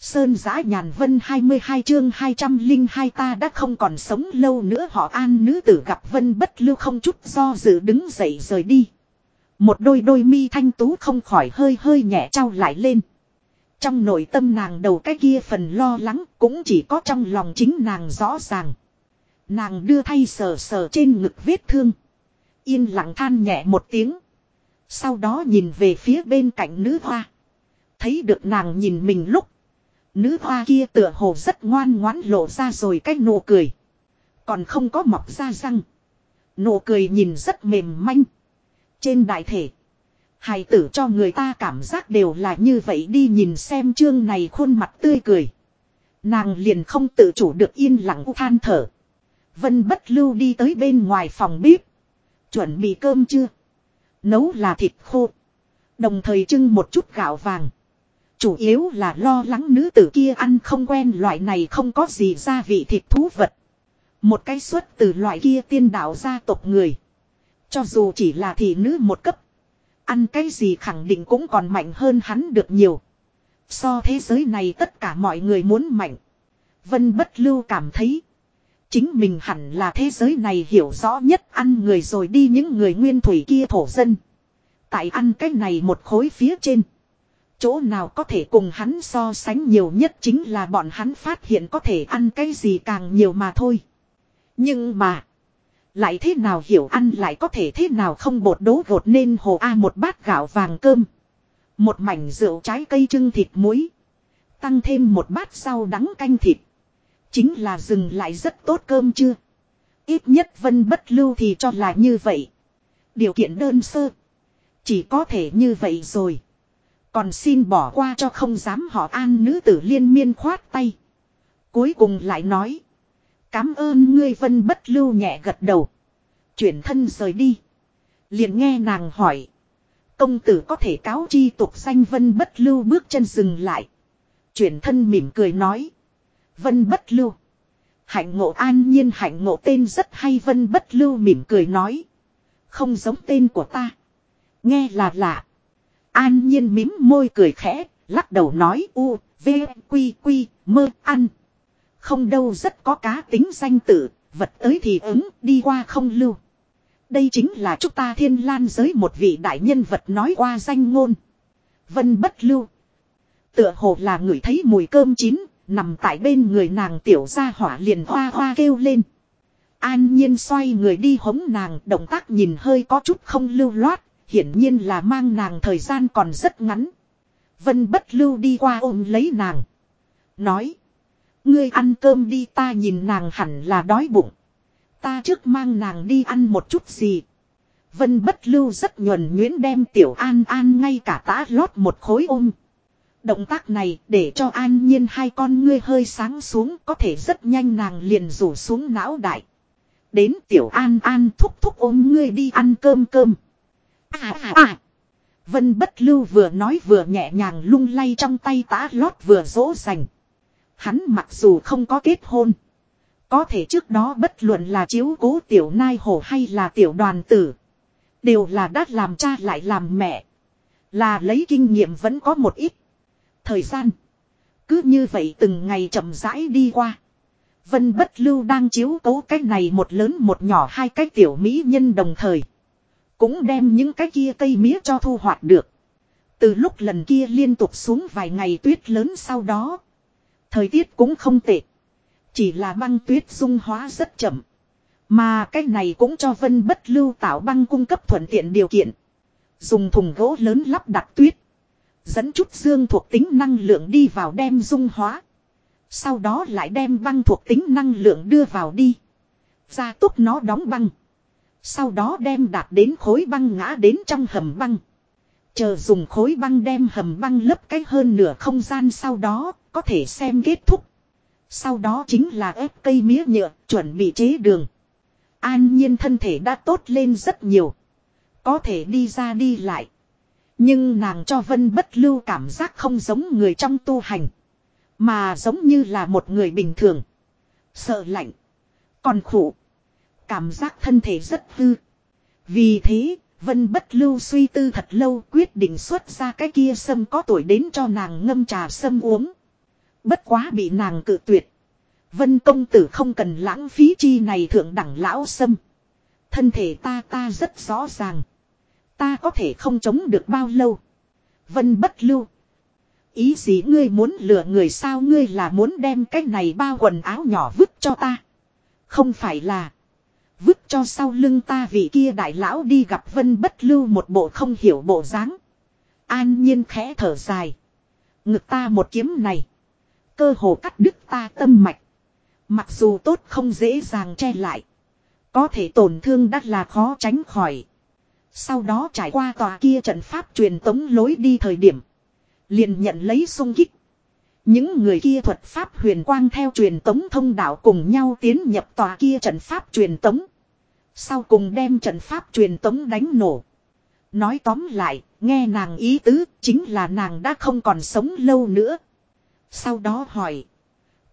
Sơn giã nhàn vân 22 chương 202 ta đã không còn sống lâu nữa, họ an nữ tử gặp vân bất lưu không chút do dự đứng dậy rời đi. Một đôi đôi mi thanh tú không khỏi hơi hơi nhẹ trao lại lên. Trong nội tâm nàng đầu cái kia phần lo lắng cũng chỉ có trong lòng chính nàng rõ ràng. Nàng đưa thay sờ sờ trên ngực vết thương. Yên lặng than nhẹ một tiếng. Sau đó nhìn về phía bên cạnh nữ hoa. Thấy được nàng nhìn mình lúc. Nữ hoa kia tựa hồ rất ngoan ngoãn lộ ra rồi cái nụ cười. Còn không có mọc ra răng. Nụ cười nhìn rất mềm manh. Trên đại thể. Hài tử cho người ta cảm giác đều là như vậy đi nhìn xem chương này khuôn mặt tươi cười. Nàng liền không tự chủ được yên lặng than thở. Vân bất lưu đi tới bên ngoài phòng bếp. Chuẩn bị cơm chưa? Nấu là thịt khô. Đồng thời trưng một chút gạo vàng. Chủ yếu là lo lắng nữ tử kia ăn không quen loại này không có gì gia vị thịt thú vật. Một cái xuất từ loại kia tiên đạo gia tộc người. Cho dù chỉ là thị nữ một cấp. Ăn cái gì khẳng định cũng còn mạnh hơn hắn được nhiều. So thế giới này tất cả mọi người muốn mạnh. Vân bất lưu cảm thấy. Chính mình hẳn là thế giới này hiểu rõ nhất ăn người rồi đi những người nguyên thủy kia thổ dân. Tại ăn cái này một khối phía trên. Chỗ nào có thể cùng hắn so sánh nhiều nhất chính là bọn hắn phát hiện có thể ăn cái gì càng nhiều mà thôi. Nhưng mà. Lại thế nào hiểu ăn lại có thể thế nào không bột đố gột nên hồ A một bát gạo vàng cơm. Một mảnh rượu trái cây trưng thịt muối. Tăng thêm một bát rau đắng canh thịt. Chính là dừng lại rất tốt cơm chưa. Ít nhất vân bất lưu thì cho là như vậy. Điều kiện đơn sơ. Chỉ có thể như vậy rồi. Còn xin bỏ qua cho không dám họ an nữ tử liên miên khoát tay. Cuối cùng lại nói. Cám ơn ngươi vân bất lưu nhẹ gật đầu. Chuyển thân rời đi. Liền nghe nàng hỏi. Công tử có thể cáo chi tục danh vân bất lưu bước chân dừng lại. Chuyển thân mỉm cười nói. Vân bất lưu. Hạnh ngộ an nhiên hạnh ngộ tên rất hay vân bất lưu mỉm cười nói. Không giống tên của ta. Nghe là lạ. An nhiên mím môi cười khẽ, lắc đầu nói u, v, quy quy, mơ, ăn. Không đâu rất có cá tính danh tử, vật tới thì ứng, đi qua không lưu. Đây chính là chúng ta thiên lan giới một vị đại nhân vật nói qua danh ngôn. Vân bất lưu. Tựa hồ là người thấy mùi cơm chín, nằm tại bên người nàng tiểu ra hỏa liền hoa hoa kêu lên. An nhiên xoay người đi hống nàng, động tác nhìn hơi có chút không lưu loát, hiển nhiên là mang nàng thời gian còn rất ngắn. Vân bất lưu đi qua ôm lấy nàng. Nói. Ngươi ăn cơm đi, ta nhìn nàng hẳn là đói bụng. Ta trước mang nàng đi ăn một chút gì. Vân bất lưu rất nhuần nhuyễn đem tiểu an an ngay cả tã lót một khối ôm. Động tác này để cho an nhiên hai con ngươi hơi sáng xuống, có thể rất nhanh nàng liền rủ xuống não đại. Đến tiểu an an thúc thúc ôm ngươi đi ăn cơm cơm. À à à. Vân bất lưu vừa nói vừa nhẹ nhàng lung lay trong tay tá lót vừa dỗ dành. Hắn mặc dù không có kết hôn. Có thể trước đó bất luận là chiếu cố tiểu nai hổ hay là tiểu đoàn tử. Đều là đắt làm cha lại làm mẹ. Là lấy kinh nghiệm vẫn có một ít. Thời gian. Cứ như vậy từng ngày chậm rãi đi qua. Vân bất lưu đang chiếu cố cái này một lớn một nhỏ hai cái tiểu mỹ nhân đồng thời. Cũng đem những cái kia cây mía cho thu hoạch được. Từ lúc lần kia liên tục xuống vài ngày tuyết lớn sau đó. Thời tiết cũng không tệ. Chỉ là băng tuyết dung hóa rất chậm. Mà cái này cũng cho vân bất lưu tạo băng cung cấp thuận tiện điều kiện. Dùng thùng gỗ lớn lắp đặt tuyết. Dẫn chút dương thuộc tính năng lượng đi vào đem dung hóa. Sau đó lại đem băng thuộc tính năng lượng đưa vào đi. Gia tốc nó đóng băng. Sau đó đem đạt đến khối băng ngã đến trong hầm băng. Chờ dùng khối băng đem hầm băng lấp cách hơn nửa không gian sau đó, có thể xem kết thúc. Sau đó chính là ép cây mía nhựa, chuẩn bị chế đường. An nhiên thân thể đã tốt lên rất nhiều. Có thể đi ra đi lại. Nhưng nàng cho vân bất lưu cảm giác không giống người trong tu hành. Mà giống như là một người bình thường. Sợ lạnh. Còn khổ. Cảm giác thân thể rất hư. Vì thế, Vân bất lưu suy tư thật lâu quyết định xuất ra cái kia sâm có tuổi đến cho nàng ngâm trà sâm uống. Bất quá bị nàng cự tuyệt. Vân công tử không cần lãng phí chi này thượng đẳng lão sâm. Thân thể ta ta rất rõ ràng. Ta có thể không chống được bao lâu. Vân bất lưu. Ý gì ngươi muốn lừa người sao ngươi là muốn đem cái này bao quần áo nhỏ vứt cho ta. Không phải là. Vứt cho sau lưng ta vị kia đại lão đi gặp vân bất lưu một bộ không hiểu bộ dáng. An nhiên khẽ thở dài. Ngực ta một kiếm này. Cơ hồ cắt đứt ta tâm mạch. Mặc dù tốt không dễ dàng che lại. Có thể tổn thương đắt là khó tránh khỏi. Sau đó trải qua tòa kia trận pháp truyền tống lối đi thời điểm. Liền nhận lấy sung kích. Những người kia thuật pháp huyền quang theo truyền tống thông đạo cùng nhau tiến nhập tòa kia trận pháp truyền tống. Sau cùng đem trận pháp truyền tống đánh nổ. Nói tóm lại, nghe nàng ý tứ, chính là nàng đã không còn sống lâu nữa. Sau đó hỏi.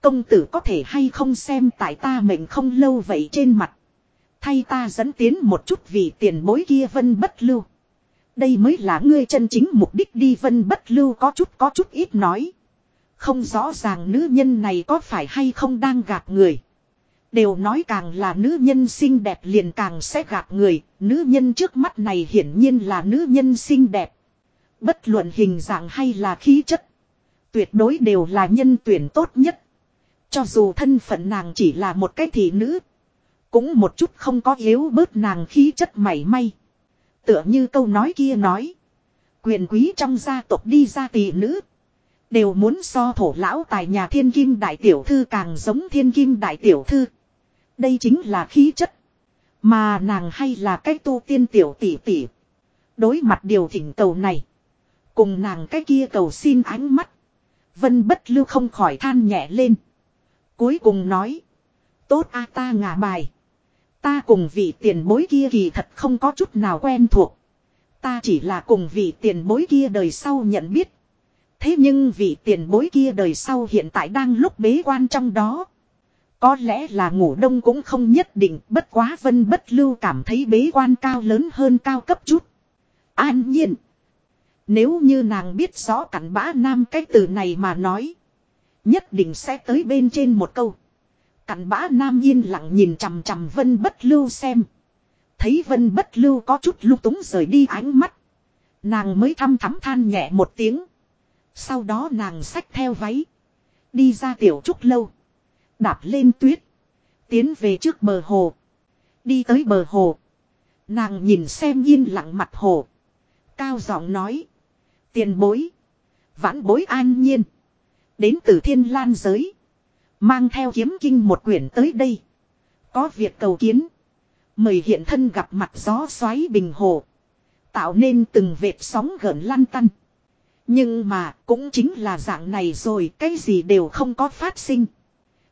Công tử có thể hay không xem tại ta mệnh không lâu vậy trên mặt. Thay ta dẫn tiến một chút vì tiền bối kia vân bất lưu. Đây mới là ngươi chân chính mục đích đi vân bất lưu có chút có chút ít nói. Không rõ ràng nữ nhân này có phải hay không đang gạt người. Đều nói càng là nữ nhân xinh đẹp liền càng sẽ gạt người, nữ nhân trước mắt này hiển nhiên là nữ nhân xinh đẹp. Bất luận hình dạng hay là khí chất. Tuyệt đối đều là nhân tuyển tốt nhất. Cho dù thân phận nàng chỉ là một cái thị nữ. Cũng một chút không có yếu bớt nàng khí chất mảy may. Tựa như câu nói kia nói. Quyền quý trong gia tộc đi ra tỷ nữ. Đều muốn so thổ lão tài nhà thiên kim đại tiểu thư càng giống thiên kim đại tiểu thư. Đây chính là khí chất. Mà nàng hay là cái tu tiên tiểu tỷ tỷ. Đối mặt điều thỉnh cầu này. Cùng nàng cái kia cầu xin ánh mắt. Vân bất lưu không khỏi than nhẹ lên. Cuối cùng nói. Tốt a, ta ngả bài. Ta cùng vị tiền bối kia kỳ thật không có chút nào quen thuộc. Ta chỉ là cùng vị tiền bối kia đời sau nhận biết. Thế nhưng vị tiền bối kia đời sau hiện tại đang lúc bế quan trong đó. Có lẽ là ngủ đông cũng không nhất định, bất quá vân bất lưu cảm thấy bế quan cao lớn hơn cao cấp chút. An nhiên. Nếu như nàng biết rõ cảnh bã nam cái từ này mà nói. Nhất định sẽ tới bên trên một câu. Cảnh bã nam yên lặng nhìn chằm chằm vân bất lưu xem. Thấy vân bất lưu có chút lung túng rời đi ánh mắt. Nàng mới thăm thắm than nhẹ một tiếng. Sau đó nàng xách theo váy. Đi ra tiểu trúc lâu. Đạp lên tuyết. Tiến về trước bờ hồ. Đi tới bờ hồ. Nàng nhìn xem yên lặng mặt hồ. Cao giọng nói. Tiền bối. Vãn bối an nhiên. Đến từ thiên lan giới. Mang theo kiếm kinh một quyển tới đây. Có việc cầu kiến. Mời hiện thân gặp mặt gió xoáy bình hồ. Tạo nên từng vệt sóng gợn lăn tăn. Nhưng mà cũng chính là dạng này rồi, cái gì đều không có phát sinh.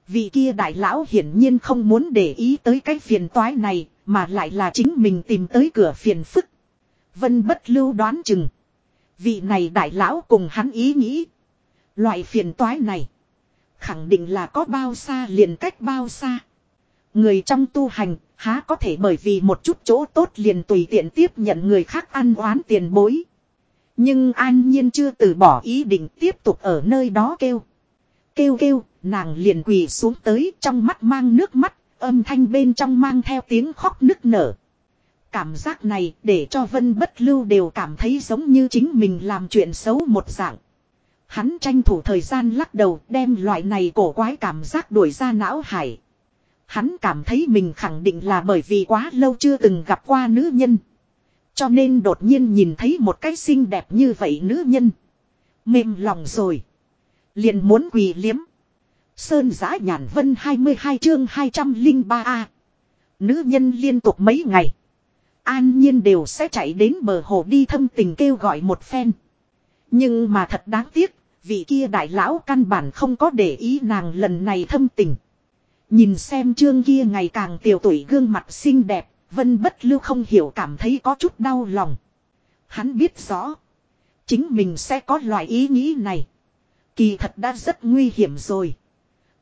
Vị kia đại lão hiển nhiên không muốn để ý tới cái phiền toái này, mà lại là chính mình tìm tới cửa phiền phức. Vân bất lưu đoán chừng. Vị này đại lão cùng hắn ý nghĩ. Loại phiền toái này. Khẳng định là có bao xa liền cách bao xa. Người trong tu hành, há có thể bởi vì một chút chỗ tốt liền tùy tiện tiếp nhận người khác ăn oán tiền bối. Nhưng an nhiên chưa từ bỏ ý định tiếp tục ở nơi đó kêu. Kêu kêu, nàng liền quỳ xuống tới trong mắt mang nước mắt, âm thanh bên trong mang theo tiếng khóc nức nở. Cảm giác này để cho Vân Bất Lưu đều cảm thấy giống như chính mình làm chuyện xấu một dạng. Hắn tranh thủ thời gian lắc đầu đem loại này cổ quái cảm giác đuổi ra não hải. Hắn cảm thấy mình khẳng định là bởi vì quá lâu chưa từng gặp qua nữ nhân. Cho nên đột nhiên nhìn thấy một cái xinh đẹp như vậy nữ nhân. Mềm lòng rồi. Liền muốn quỳ liếm. Sơn giã nhàn vân 22 chương 203A. Nữ nhân liên tục mấy ngày. An nhiên đều sẽ chạy đến bờ hồ đi thâm tình kêu gọi một phen. Nhưng mà thật đáng tiếc, vị kia đại lão căn bản không có để ý nàng lần này thâm tình. Nhìn xem chương kia ngày càng tiểu tuổi gương mặt xinh đẹp, vân bất lưu không hiểu cảm thấy có chút đau lòng. Hắn biết rõ, chính mình sẽ có loại ý nghĩ này. Kỳ thật đã rất nguy hiểm rồi.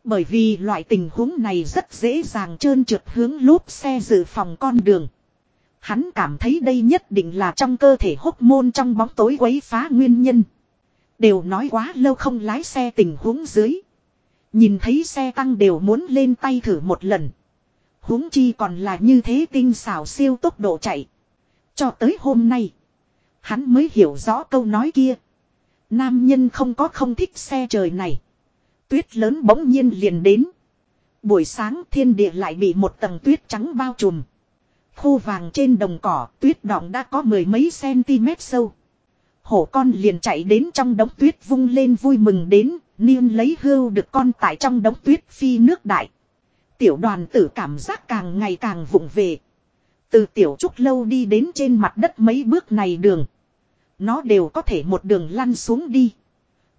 Bởi vì loại tình huống này rất dễ dàng trơn trượt hướng lốp xe dự phòng con đường. Hắn cảm thấy đây nhất định là trong cơ thể hốc môn trong bóng tối quấy phá nguyên nhân. Đều nói quá lâu không lái xe tình huống dưới. Nhìn thấy xe tăng đều muốn lên tay thử một lần huống chi còn là như thế tinh xảo siêu tốc độ chạy. Cho tới hôm nay. Hắn mới hiểu rõ câu nói kia. Nam nhân không có không thích xe trời này. Tuyết lớn bỗng nhiên liền đến. Buổi sáng thiên địa lại bị một tầng tuyết trắng bao trùm. khu vàng trên đồng cỏ tuyết đọng đã có mười mấy cm sâu. Hổ con liền chạy đến trong đống tuyết vung lên vui mừng đến, niên lấy hưu được con tại trong đống tuyết phi nước đại. Tiểu đoàn tử cảm giác càng ngày càng vụng về. Từ tiểu trúc lâu đi đến trên mặt đất mấy bước này đường. Nó đều có thể một đường lăn xuống đi.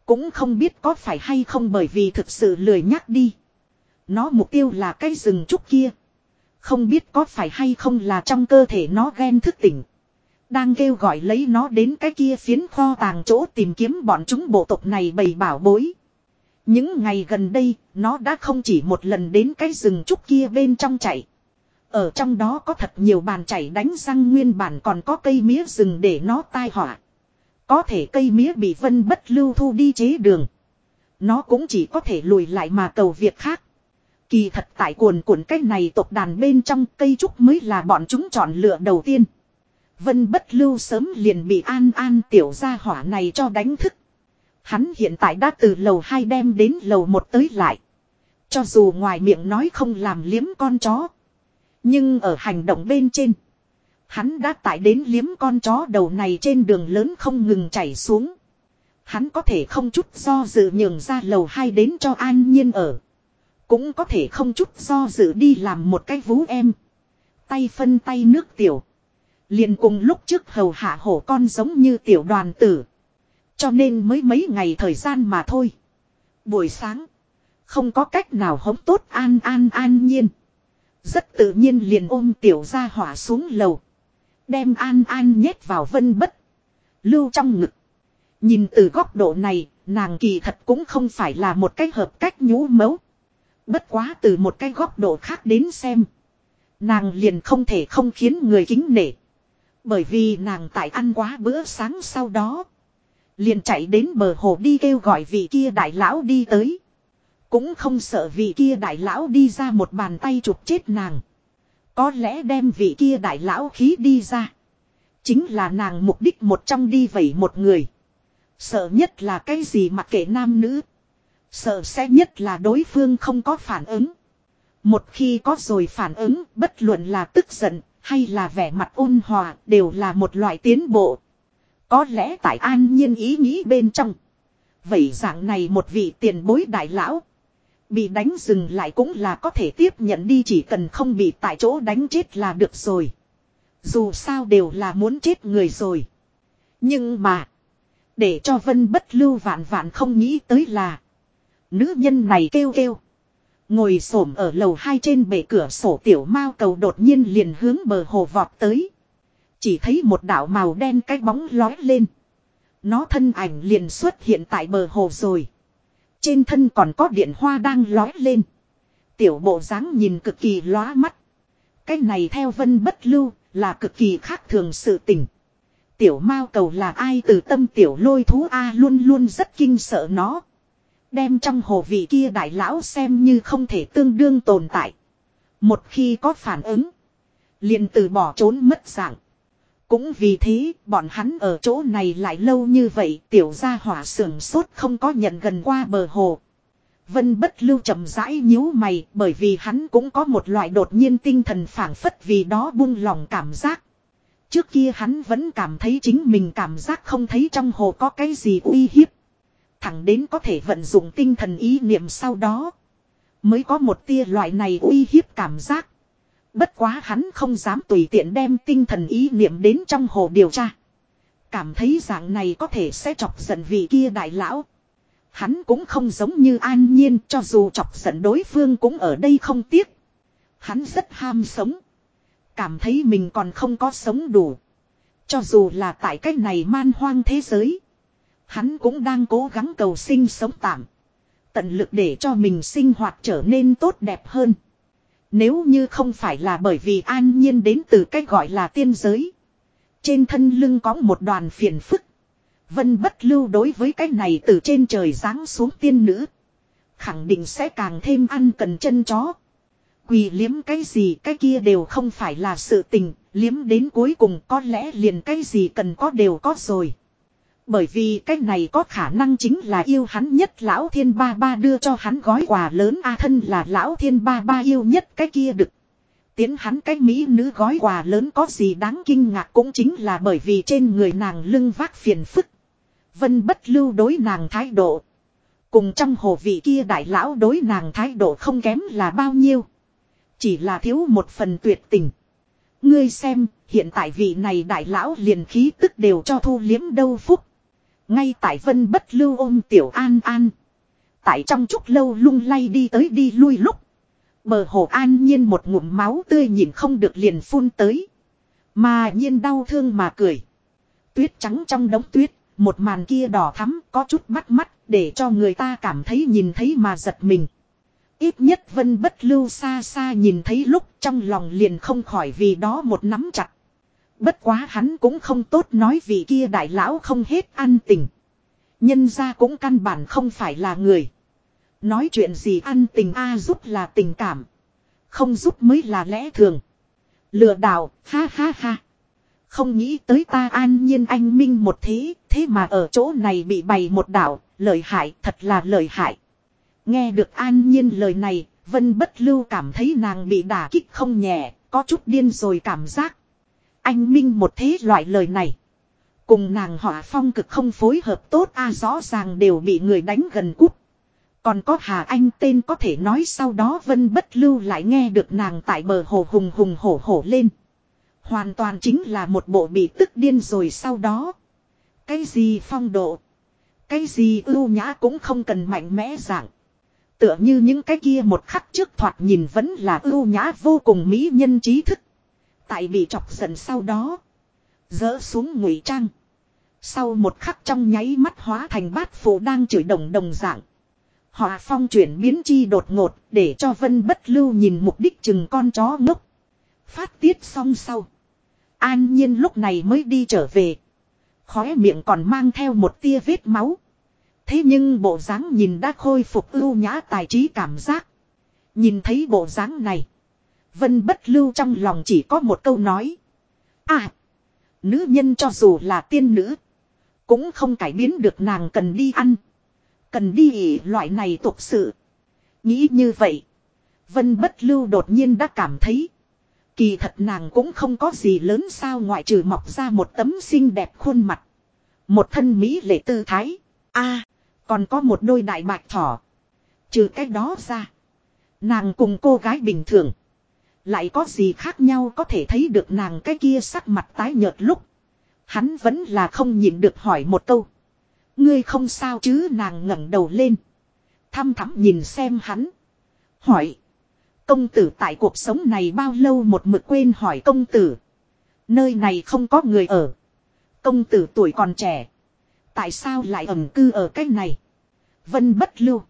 Cũng không biết có phải hay không bởi vì thực sự lười nhắc đi. Nó mục tiêu là cái rừng trúc kia. Không biết có phải hay không là trong cơ thể nó ghen thức tỉnh. Đang kêu gọi lấy nó đến cái kia phiến kho tàng chỗ tìm kiếm bọn chúng bộ tộc này bầy bảo bối. Những ngày gần đây, nó đã không chỉ một lần đến cái rừng trúc kia bên trong chạy. Ở trong đó có thật nhiều bàn chảy đánh răng nguyên bản còn có cây mía rừng để nó tai họa. Có thể cây mía bị vân bất lưu thu đi chế đường. Nó cũng chỉ có thể lùi lại mà cầu việc khác. Kỳ thật tại cuồn cuộn cái này tộc đàn bên trong cây trúc mới là bọn chúng chọn lựa đầu tiên. Vân bất lưu sớm liền bị an an tiểu gia hỏa này cho đánh thức. Hắn hiện tại đã từ lầu 2 đem đến lầu 1 tới lại. Cho dù ngoài miệng nói không làm liếm con chó. Nhưng ở hành động bên trên. Hắn đã tải đến liếm con chó đầu này trên đường lớn không ngừng chảy xuống. Hắn có thể không chút do dự nhường ra lầu 2 đến cho an nhiên ở. Cũng có thể không chút do dự đi làm một cái vú em. Tay phân tay nước tiểu. liền cùng lúc trước hầu hạ hổ con giống như tiểu đoàn tử. Cho nên mới mấy ngày thời gian mà thôi. Buổi sáng. Không có cách nào hống tốt an an an nhiên. Rất tự nhiên liền ôm tiểu ra hỏa xuống lầu. Đem an an nhét vào vân bất. Lưu trong ngực. Nhìn từ góc độ này, nàng kỳ thật cũng không phải là một cái hợp cách nhũ mấu. Bất quá từ một cái góc độ khác đến xem. Nàng liền không thể không khiến người kính nể. Bởi vì nàng tại ăn quá bữa sáng sau đó. Liền chạy đến bờ hồ đi kêu gọi vị kia đại lão đi tới. Cũng không sợ vị kia đại lão đi ra một bàn tay chụp chết nàng. Có lẽ đem vị kia đại lão khí đi ra. Chính là nàng mục đích một trong đi vẩy một người. Sợ nhất là cái gì mặc kệ nam nữ. Sợ sẽ nhất là đối phương không có phản ứng. Một khi có rồi phản ứng, bất luận là tức giận, hay là vẻ mặt ôn hòa, đều là một loại tiến bộ. Có lẽ tại an nhiên ý nghĩ bên trong. Vậy dạng này một vị tiền bối đại lão. Bị đánh dừng lại cũng là có thể tiếp nhận đi chỉ cần không bị tại chỗ đánh chết là được rồi. Dù sao đều là muốn chết người rồi. Nhưng mà. Để cho vân bất lưu vạn vạn không nghĩ tới là. Nữ nhân này kêu kêu. Ngồi xổm ở lầu hai trên bể cửa sổ tiểu mao cầu đột nhiên liền hướng bờ hồ vọt tới. Chỉ thấy một đảo màu đen cái bóng lói lên. Nó thân ảnh liền xuất hiện tại bờ hồ rồi. Trên thân còn có điện hoa đang lói lên. Tiểu bộ dáng nhìn cực kỳ lóa mắt. Cái này theo vân bất lưu là cực kỳ khác thường sự tình. Tiểu mao cầu là ai từ tâm tiểu lôi thú A luôn luôn rất kinh sợ nó. Đem trong hồ vị kia đại lão xem như không thể tương đương tồn tại. Một khi có phản ứng. liền từ bỏ trốn mất dạng. Cũng vì thế, bọn hắn ở chỗ này lại lâu như vậy, tiểu gia hỏa sưởng sốt không có nhận gần qua bờ hồ. Vân bất lưu chậm rãi nhíu mày, bởi vì hắn cũng có một loại đột nhiên tinh thần phảng phất vì đó buông lòng cảm giác. Trước kia hắn vẫn cảm thấy chính mình cảm giác không thấy trong hồ có cái gì uy hiếp. Thẳng đến có thể vận dụng tinh thần ý niệm sau đó. Mới có một tia loại này uy hiếp cảm giác. Bất quá hắn không dám tùy tiện đem tinh thần ý niệm đến trong hồ điều tra. Cảm thấy dạng này có thể sẽ chọc giận vị kia đại lão. Hắn cũng không giống như an nhiên, cho dù chọc giận đối phương cũng ở đây không tiếc. Hắn rất ham sống. Cảm thấy mình còn không có sống đủ. Cho dù là tại cách này man hoang thế giới. Hắn cũng đang cố gắng cầu sinh sống tạm. Tận lực để cho mình sinh hoạt trở nên tốt đẹp hơn. Nếu như không phải là bởi vì an nhiên đến từ cách gọi là tiên giới. Trên thân lưng có một đoàn phiền phức. Vân bất lưu đối với cái này từ trên trời giáng xuống tiên nữ. Khẳng định sẽ càng thêm ăn cần chân chó. Quỳ liếm cái gì cái kia đều không phải là sự tình, liếm đến cuối cùng có lẽ liền cái gì cần có đều có rồi. Bởi vì cái này có khả năng chính là yêu hắn nhất lão thiên ba ba đưa cho hắn gói quà lớn a thân là lão thiên ba ba yêu nhất cái kia được. Tiến hắn cái mỹ nữ gói quà lớn có gì đáng kinh ngạc cũng chính là bởi vì trên người nàng lưng vác phiền phức. Vân bất lưu đối nàng thái độ. Cùng trong hồ vị kia đại lão đối nàng thái độ không kém là bao nhiêu. Chỉ là thiếu một phần tuyệt tình. Ngươi xem, hiện tại vị này đại lão liền khí tức đều cho thu liếm đâu phúc. Ngay tại vân bất lưu ôm tiểu an an. Tại trong chút lâu lung lay đi tới đi lui lúc. Bờ hồ an nhiên một ngụm máu tươi nhìn không được liền phun tới. Mà nhiên đau thương mà cười. Tuyết trắng trong đống tuyết, một màn kia đỏ thắm có chút bắt mắt để cho người ta cảm thấy nhìn thấy mà giật mình. Ít nhất vân bất lưu xa xa nhìn thấy lúc trong lòng liền không khỏi vì đó một nắm chặt. Bất quá hắn cũng không tốt nói vì kia đại lão không hết ăn tình. Nhân ra cũng căn bản không phải là người. Nói chuyện gì ăn tình a giúp là tình cảm. Không giúp mới là lẽ thường. Lừa đảo, ha ha ha. Không nghĩ tới ta an nhiên anh minh một thế, thế mà ở chỗ này bị bày một đảo, lợi hại, thật là lợi hại. Nghe được an nhiên lời này, Vân bất lưu cảm thấy nàng bị đả kích không nhẹ, có chút điên rồi cảm giác. Anh minh một thế loại lời này. Cùng nàng họa phong cực không phối hợp tốt a rõ ràng đều bị người đánh gần cút. Còn có Hà Anh tên có thể nói sau đó Vân Bất Lưu lại nghe được nàng tại bờ hồ hùng hùng hổ hổ lên. Hoàn toàn chính là một bộ bị tức điên rồi sau đó. Cái gì phong độ. Cái gì ưu nhã cũng không cần mạnh mẽ dạng. Tựa như những cái kia một khắc trước thoạt nhìn vẫn là ưu nhã vô cùng mỹ nhân trí thức. Tại bị chọc giận sau đó. Dỡ xuống ngụy trang. Sau một khắc trong nháy mắt hóa thành bát phụ đang chửi đồng đồng dạng. họ phong chuyển biến chi đột ngột để cho vân bất lưu nhìn mục đích chừng con chó ngốc. Phát tiết xong sau. An nhiên lúc này mới đi trở về. Khóe miệng còn mang theo một tia vết máu. Thế nhưng bộ dáng nhìn đã khôi phục ưu nhã tài trí cảm giác. Nhìn thấy bộ dáng này. Vân bất lưu trong lòng chỉ có một câu nói. À. Nữ nhân cho dù là tiên nữ. Cũng không cải biến được nàng cần đi ăn. Cần đi ỉ loại này tục sự. Nghĩ như vậy. Vân bất lưu đột nhiên đã cảm thấy. Kỳ thật nàng cũng không có gì lớn sao ngoại trừ mọc ra một tấm xinh đẹp khuôn mặt. Một thân mỹ lệ tư thái. a còn có một đôi đại bạch thỏ. Trừ cái đó ra. Nàng cùng cô gái bình thường. Lại có gì khác nhau có thể thấy được nàng cái kia sắc mặt tái nhợt lúc. Hắn vẫn là không nhịn được hỏi một câu. Ngươi không sao chứ nàng ngẩng đầu lên. Thăm thắm nhìn xem hắn. Hỏi. Công tử tại cuộc sống này bao lâu một mực quên hỏi công tử. Nơi này không có người ở. Công tử tuổi còn trẻ. Tại sao lại ẩn cư ở cách này? Vân bất lưu.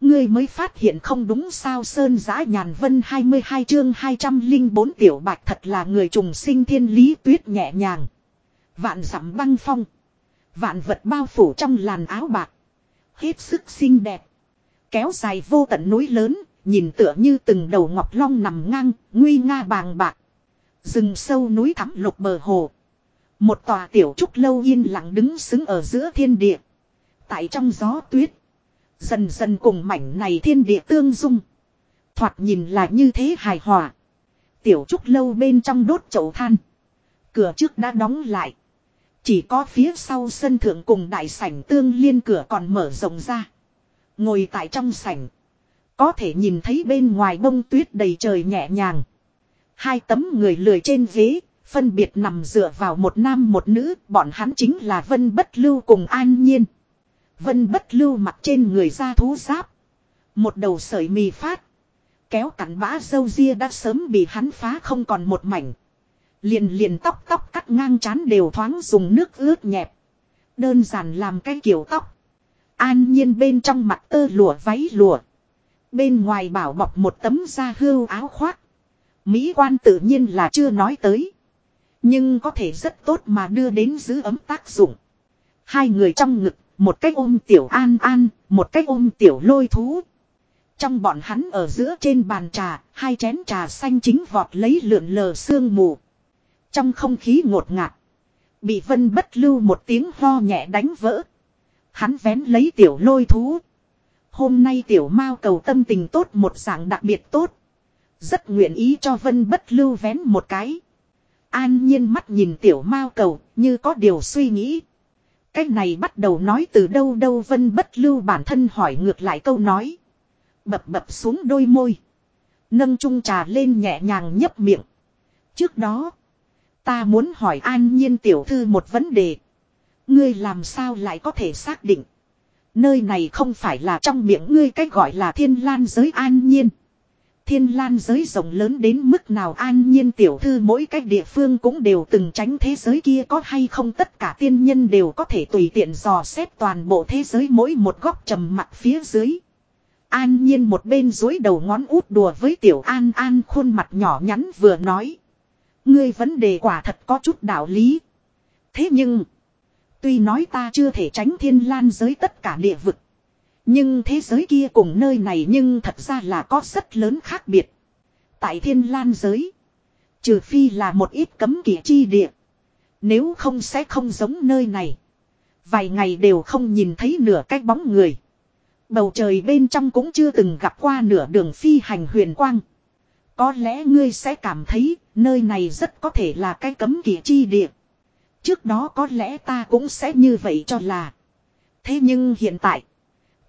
Ngươi mới phát hiện không đúng sao Sơn giã nhàn vân 22 chương 204 tiểu bạch thật là người trùng sinh thiên lý tuyết nhẹ nhàng. Vạn dặm băng phong. Vạn vật bao phủ trong làn áo bạc. Hết sức xinh đẹp. Kéo dài vô tận núi lớn, nhìn tựa như từng đầu ngọc long nằm ngang, nguy nga bàng bạc. Rừng sâu núi thắm lục bờ hồ. Một tòa tiểu trúc lâu yên lặng đứng xứng ở giữa thiên địa. Tại trong gió tuyết. Dần dần cùng mảnh này thiên địa tương dung. Thoạt nhìn là như thế hài hòa. Tiểu trúc lâu bên trong đốt chậu than. Cửa trước đã đóng lại. Chỉ có phía sau sân thượng cùng đại sảnh tương liên cửa còn mở rộng ra. Ngồi tại trong sảnh. Có thể nhìn thấy bên ngoài bông tuyết đầy trời nhẹ nhàng. Hai tấm người lười trên ghế, phân biệt nằm dựa vào một nam một nữ, bọn hắn chính là Vân Bất Lưu cùng An Nhiên. Vân Bất Lưu mặt trên người ra thú giáp. Một đầu sợi mì phát. Kéo cắn bã dâu ria đã sớm bị hắn phá không còn một mảnh. Liền liền tóc tóc cắt ngang chán đều thoáng dùng nước ướt nhẹp. Đơn giản làm cái kiểu tóc. An nhiên bên trong mặt tơ lụa váy lụa. Bên ngoài bảo bọc một tấm da hưu áo khoác. Mỹ quan tự nhiên là chưa nói tới. Nhưng có thể rất tốt mà đưa đến giữ ấm tác dụng. Hai người trong ngực, một cách ôm tiểu an an, một cách ôm tiểu lôi thú. Trong bọn hắn ở giữa trên bàn trà, hai chén trà xanh chính vọt lấy lượn lờ sương mù. Trong không khí ngột ngạt. Bị vân bất lưu một tiếng ho nhẹ đánh vỡ. Hắn vén lấy tiểu lôi thú. Hôm nay tiểu mao cầu tâm tình tốt một dạng đặc biệt tốt. Rất nguyện ý cho vân bất lưu vén một cái. An nhiên mắt nhìn tiểu mao cầu như có điều suy nghĩ. Cái này bắt đầu nói từ đâu đâu, vân bất lưu bản thân hỏi ngược lại câu nói. Bập bập xuống đôi môi. Nâng chung trà lên nhẹ nhàng nhấp miệng. Trước đó. Ta muốn hỏi an nhiên tiểu thư một vấn đề. Ngươi làm sao lại có thể xác định. Nơi này không phải là trong miệng ngươi cách gọi là thiên lan giới an nhiên. Thiên lan giới rộng lớn đến mức nào an nhiên tiểu thư mỗi cách địa phương cũng đều từng tránh thế giới kia có hay không tất cả tiên nhân đều có thể tùy tiện dò xét toàn bộ thế giới mỗi một góc trầm mặt phía dưới. An nhiên một bên dối đầu ngón út đùa với tiểu an an khuôn mặt nhỏ nhắn vừa nói. Ngươi vấn đề quả thật có chút đạo lý. Thế nhưng, tuy nói ta chưa thể tránh thiên lan giới tất cả địa vực. Nhưng thế giới kia cùng nơi này nhưng thật ra là có rất lớn khác biệt. Tại thiên lan giới, trừ phi là một ít cấm kỵ chi địa. Nếu không sẽ không giống nơi này. Vài ngày đều không nhìn thấy nửa cái bóng người. Bầu trời bên trong cũng chưa từng gặp qua nửa đường phi hành huyền quang. Có lẽ ngươi sẽ cảm thấy nơi này rất có thể là cái cấm kỵ chi địa. Trước đó có lẽ ta cũng sẽ như vậy cho là. Thế nhưng hiện tại.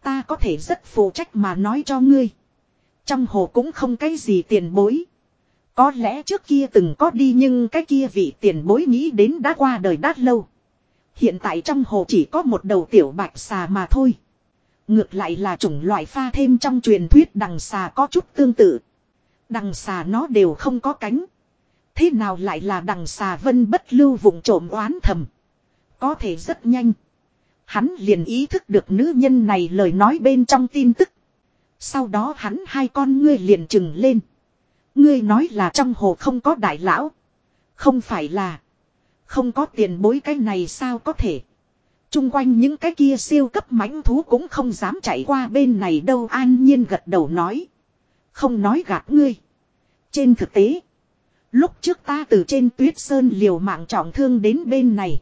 Ta có thể rất phụ trách mà nói cho ngươi. Trong hồ cũng không cái gì tiền bối. Có lẽ trước kia từng có đi nhưng cái kia vị tiền bối nghĩ đến đã qua đời đã lâu. Hiện tại trong hồ chỉ có một đầu tiểu bạch xà mà thôi. Ngược lại là chủng loại pha thêm trong truyền thuyết đằng xà có chút tương tự. Đằng xà nó đều không có cánh. Thế nào lại là đằng xà vân bất lưu vùng trộm oán thầm. Có thể rất nhanh. Hắn liền ý thức được nữ nhân này lời nói bên trong tin tức. Sau đó hắn hai con ngươi liền trừng lên. Ngươi nói là trong hồ không có đại lão. Không phải là. Không có tiền bối cái này sao có thể. Trung quanh những cái kia siêu cấp mãnh thú cũng không dám chạy qua bên này đâu an nhiên gật đầu nói. Không nói gạt ngươi. Trên thực tế. Lúc trước ta từ trên tuyết sơn liều mạng trọng thương đến bên này.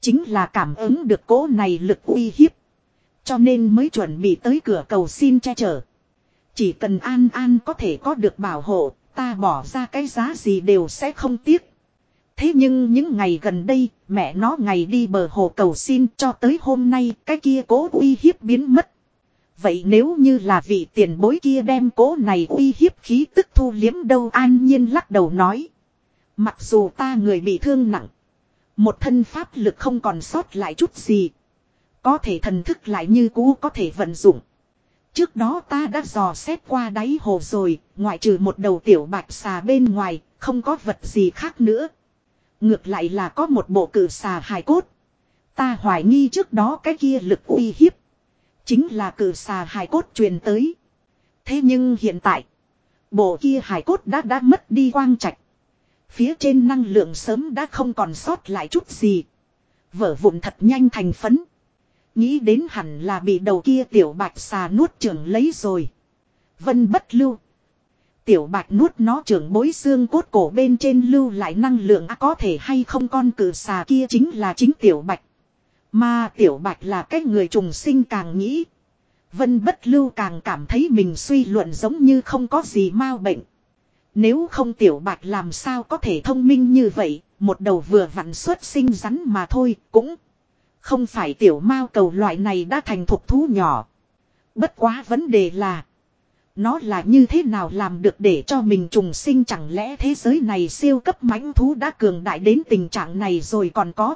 Chính là cảm ứng được cố này lực uy hiếp. Cho nên mới chuẩn bị tới cửa cầu xin che chở. Chỉ cần An An có thể có được bảo hộ, ta bỏ ra cái giá gì đều sẽ không tiếc. Thế nhưng những ngày gần đây, mẹ nó ngày đi bờ hồ cầu xin cho tới hôm nay, cái kia cố uy hiếp biến mất. Vậy nếu như là vị tiền bối kia đem cố này uy hiếp khí tức thu liếm đâu an nhiên lắc đầu nói. Mặc dù ta người bị thương nặng. Một thân pháp lực không còn sót lại chút gì. Có thể thần thức lại như cũ có thể vận dụng. Trước đó ta đã dò xét qua đáy hồ rồi, ngoại trừ một đầu tiểu bạch xà bên ngoài, không có vật gì khác nữa. Ngược lại là có một bộ cử xà hài cốt. Ta hoài nghi trước đó cái kia lực uy hiếp. Chính là cử xà hài cốt truyền tới. Thế nhưng hiện tại, bộ kia hài cốt đã đã mất đi quang trạch. Phía trên năng lượng sớm đã không còn sót lại chút gì. Vở vụn thật nhanh thành phấn. Nghĩ đến hẳn là bị đầu kia tiểu bạch xà nuốt trưởng lấy rồi. Vân bất lưu. Tiểu bạch nuốt nó trưởng bối xương cốt cổ bên trên lưu lại năng lượng à, có thể hay không con cử xà kia chính là chính tiểu bạch. Mà tiểu bạch là cái người trùng sinh càng nghĩ. Vân bất lưu càng cảm thấy mình suy luận giống như không có gì mau bệnh. Nếu không tiểu bạch làm sao có thể thông minh như vậy, một đầu vừa vặn xuất sinh rắn mà thôi, cũng không phải tiểu mao cầu loại này đã thành thuộc thú nhỏ. Bất quá vấn đề là, nó là như thế nào làm được để cho mình trùng sinh chẳng lẽ thế giới này siêu cấp mãnh thú đã cường đại đến tình trạng này rồi còn có.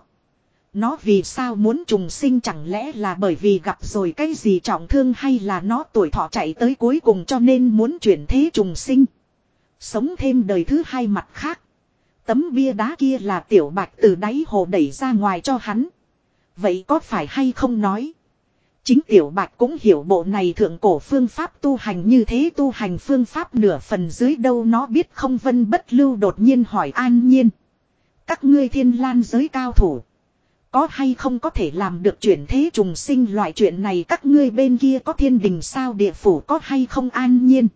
Nó vì sao muốn trùng sinh chẳng lẽ là bởi vì gặp rồi cái gì trọng thương hay là nó tuổi thọ chạy tới cuối cùng cho nên muốn chuyển thế trùng sinh. Sống thêm đời thứ hai mặt khác. Tấm bia đá kia là tiểu bạch từ đáy hồ đẩy ra ngoài cho hắn. Vậy có phải hay không nói? Chính tiểu bạch cũng hiểu bộ này thượng cổ phương pháp tu hành như thế tu hành phương pháp nửa phần dưới đâu nó biết không vân bất lưu đột nhiên hỏi an nhiên. Các ngươi thiên lan giới cao thủ. Có hay không có thể làm được chuyển thế trùng sinh loại chuyện này các ngươi bên kia có thiên đình sao địa phủ có hay không an nhiên.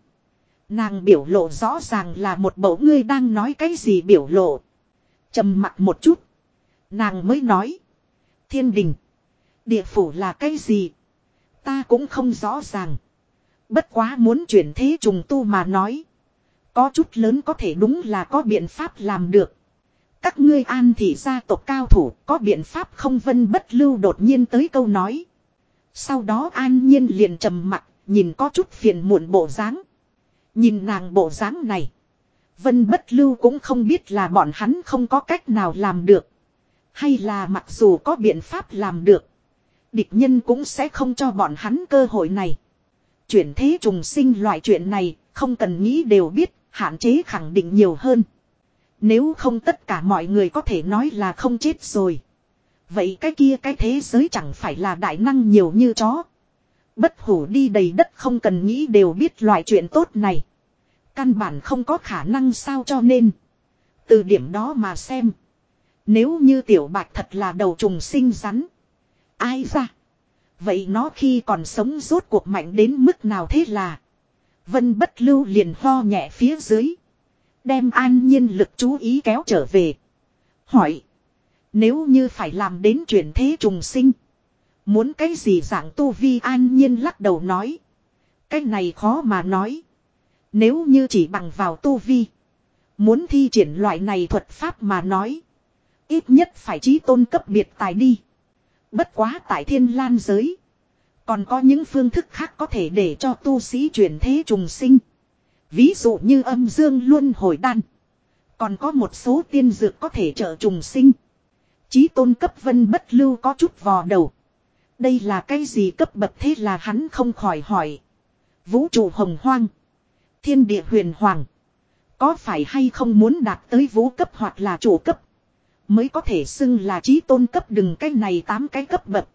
Nàng biểu lộ rõ ràng là một mẫu ngươi đang nói cái gì biểu lộ. trầm mặt một chút. Nàng mới nói. Thiên đình. Địa phủ là cái gì? Ta cũng không rõ ràng. Bất quá muốn chuyển thế trùng tu mà nói. Có chút lớn có thể đúng là có biện pháp làm được. Các ngươi an thị gia tộc cao thủ có biện pháp không vân bất lưu đột nhiên tới câu nói. Sau đó an nhiên liền trầm mặt, nhìn có chút phiền muộn bộ dáng. Nhìn nàng bộ dáng này. Vân bất lưu cũng không biết là bọn hắn không có cách nào làm được. Hay là mặc dù có biện pháp làm được. Địch nhân cũng sẽ không cho bọn hắn cơ hội này. Chuyển thế trùng sinh loại chuyện này, không cần nghĩ đều biết, hạn chế khẳng định nhiều hơn. Nếu không tất cả mọi người có thể nói là không chết rồi. Vậy cái kia cái thế giới chẳng phải là đại năng nhiều như chó. Bất hủ đi đầy đất không cần nghĩ đều biết loại chuyện tốt này. Căn bản không có khả năng sao cho nên. Từ điểm đó mà xem. Nếu như tiểu bạch thật là đầu trùng sinh rắn. Ai ra. Vậy nó khi còn sống rốt cuộc mạnh đến mức nào thế là. Vân bất lưu liền ho nhẹ phía dưới. Đem an nhiên lực chú ý kéo trở về. Hỏi. Nếu như phải làm đến chuyển thế trùng sinh. Muốn cái gì dạng tu vi an nhiên lắc đầu nói. Cái này khó mà nói. Nếu như chỉ bằng vào tu vi. Muốn thi triển loại này thuật pháp mà nói. Ít nhất phải trí tôn cấp biệt tài đi. Bất quá tại thiên lan giới. Còn có những phương thức khác có thể để cho tu sĩ chuyển thế trùng sinh. Ví dụ như âm dương luân hồi đan. Còn có một số tiên dược có thể trợ trùng sinh. Chí tôn cấp vân bất lưu có chút vò đầu. Đây là cái gì cấp bậc thế là hắn không khỏi hỏi. Vũ trụ hồng hoang. Thiên địa huyền hoàng. Có phải hay không muốn đạt tới vũ cấp hoặc là chủ cấp. Mới có thể xưng là trí tôn cấp đừng cái này tám cái cấp bậc.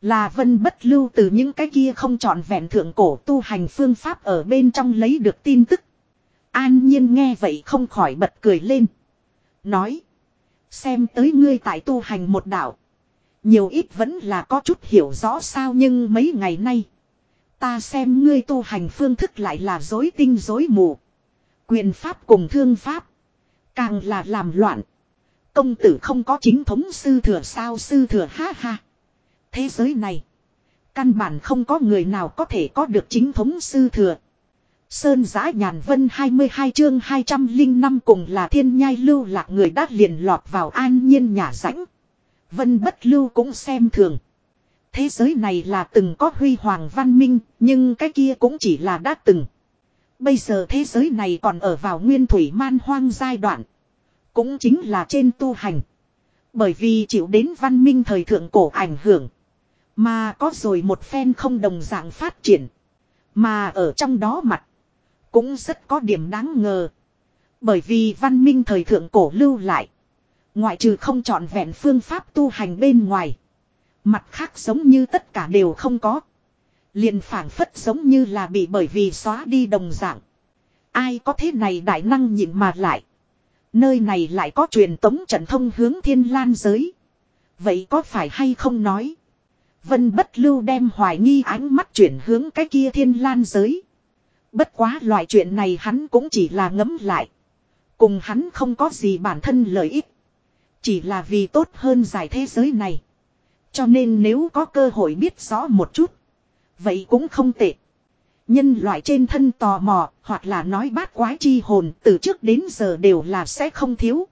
Là vân bất lưu từ những cái kia không trọn vẹn thượng cổ tu hành phương pháp ở bên trong lấy được tin tức. An nhiên nghe vậy không khỏi bật cười lên. Nói. Xem tới ngươi tại tu hành một đạo. Nhiều ít vẫn là có chút hiểu rõ sao nhưng mấy ngày nay. Ta xem ngươi tu hành phương thức lại là dối tinh dối mù. Quyền pháp cùng thương pháp. Càng là làm loạn. Công tử không có chính thống sư thừa sao sư thừa ha ha. Thế giới này. Căn bản không có người nào có thể có được chính thống sư thừa. Sơn giã nhàn vân 22 chương 205 cùng là thiên nhai lưu lạc người đã liền lọt vào an nhiên nhà rãnh. Vân bất lưu cũng xem thường. Thế giới này là từng có huy hoàng văn minh, nhưng cái kia cũng chỉ là đã từng. Bây giờ thế giới này còn ở vào nguyên thủy man hoang giai đoạn. Cũng chính là trên tu hành. Bởi vì chịu đến văn minh thời thượng cổ ảnh hưởng. Mà có rồi một phen không đồng dạng phát triển. Mà ở trong đó mặt. Cũng rất có điểm đáng ngờ. Bởi vì văn minh thời thượng cổ lưu lại. Ngoại trừ không chọn vẹn phương pháp tu hành bên ngoài. Mặt khác giống như tất cả đều không có. liền phản phất giống như là bị bởi vì xóa đi đồng dạng. Ai có thế này đại năng nhịn mà lại. Nơi này lại có truyền tống trận thông hướng thiên lan giới. Vậy có phải hay không nói? Vân bất lưu đem hoài nghi ánh mắt chuyển hướng cái kia thiên lan giới. Bất quá loại chuyện này hắn cũng chỉ là ngấm lại. Cùng hắn không có gì bản thân lợi ích. Chỉ là vì tốt hơn giải thế giới này. Cho nên nếu có cơ hội biết rõ một chút. Vậy cũng không tệ. Nhân loại trên thân tò mò, hoặc là nói bát quái chi hồn từ trước đến giờ đều là sẽ không thiếu.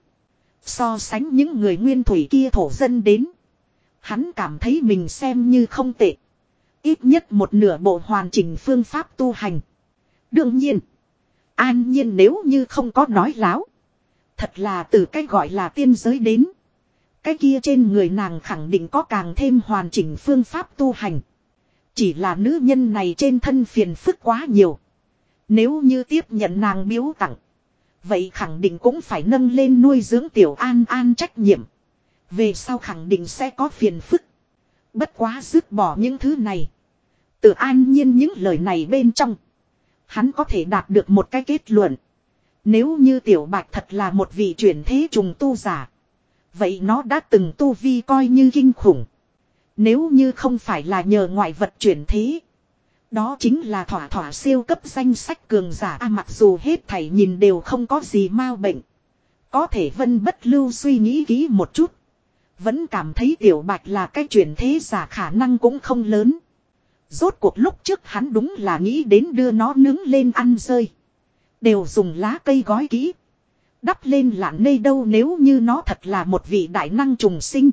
So sánh những người nguyên thủy kia thổ dân đến. Hắn cảm thấy mình xem như không tệ. Ít nhất một nửa bộ hoàn chỉnh phương pháp tu hành. Đương nhiên. An nhiên nếu như không có nói láo. Thật là từ cái gọi là tiên giới đến. Cái kia trên người nàng khẳng định có càng thêm hoàn chỉnh phương pháp tu hành. Chỉ là nữ nhân này trên thân phiền phức quá nhiều. Nếu như tiếp nhận nàng biếu tặng. Vậy khẳng định cũng phải nâng lên nuôi dưỡng tiểu an an trách nhiệm. Về sau khẳng định sẽ có phiền phức. Bất quá dứt bỏ những thứ này. Tự an nhiên những lời này bên trong. Hắn có thể đạt được một cái kết luận. Nếu như tiểu bạch thật là một vị chuyển thế trùng tu giả. Vậy nó đã từng tu vi coi như kinh khủng. Nếu như không phải là nhờ ngoại vật chuyển thế. Đó chính là thỏa thỏa siêu cấp danh sách cường giả à, mặc dù hết thảy nhìn đều không có gì mau bệnh. Có thể vân bất lưu suy nghĩ kỹ một chút. Vẫn cảm thấy tiểu bạch là cái chuyển thế giả khả năng cũng không lớn. Rốt cuộc lúc trước hắn đúng là nghĩ đến đưa nó nướng lên ăn rơi. Đều dùng lá cây gói kỹ. Đắp lên lạn nơi đâu nếu như nó thật là một vị đại năng trùng sinh.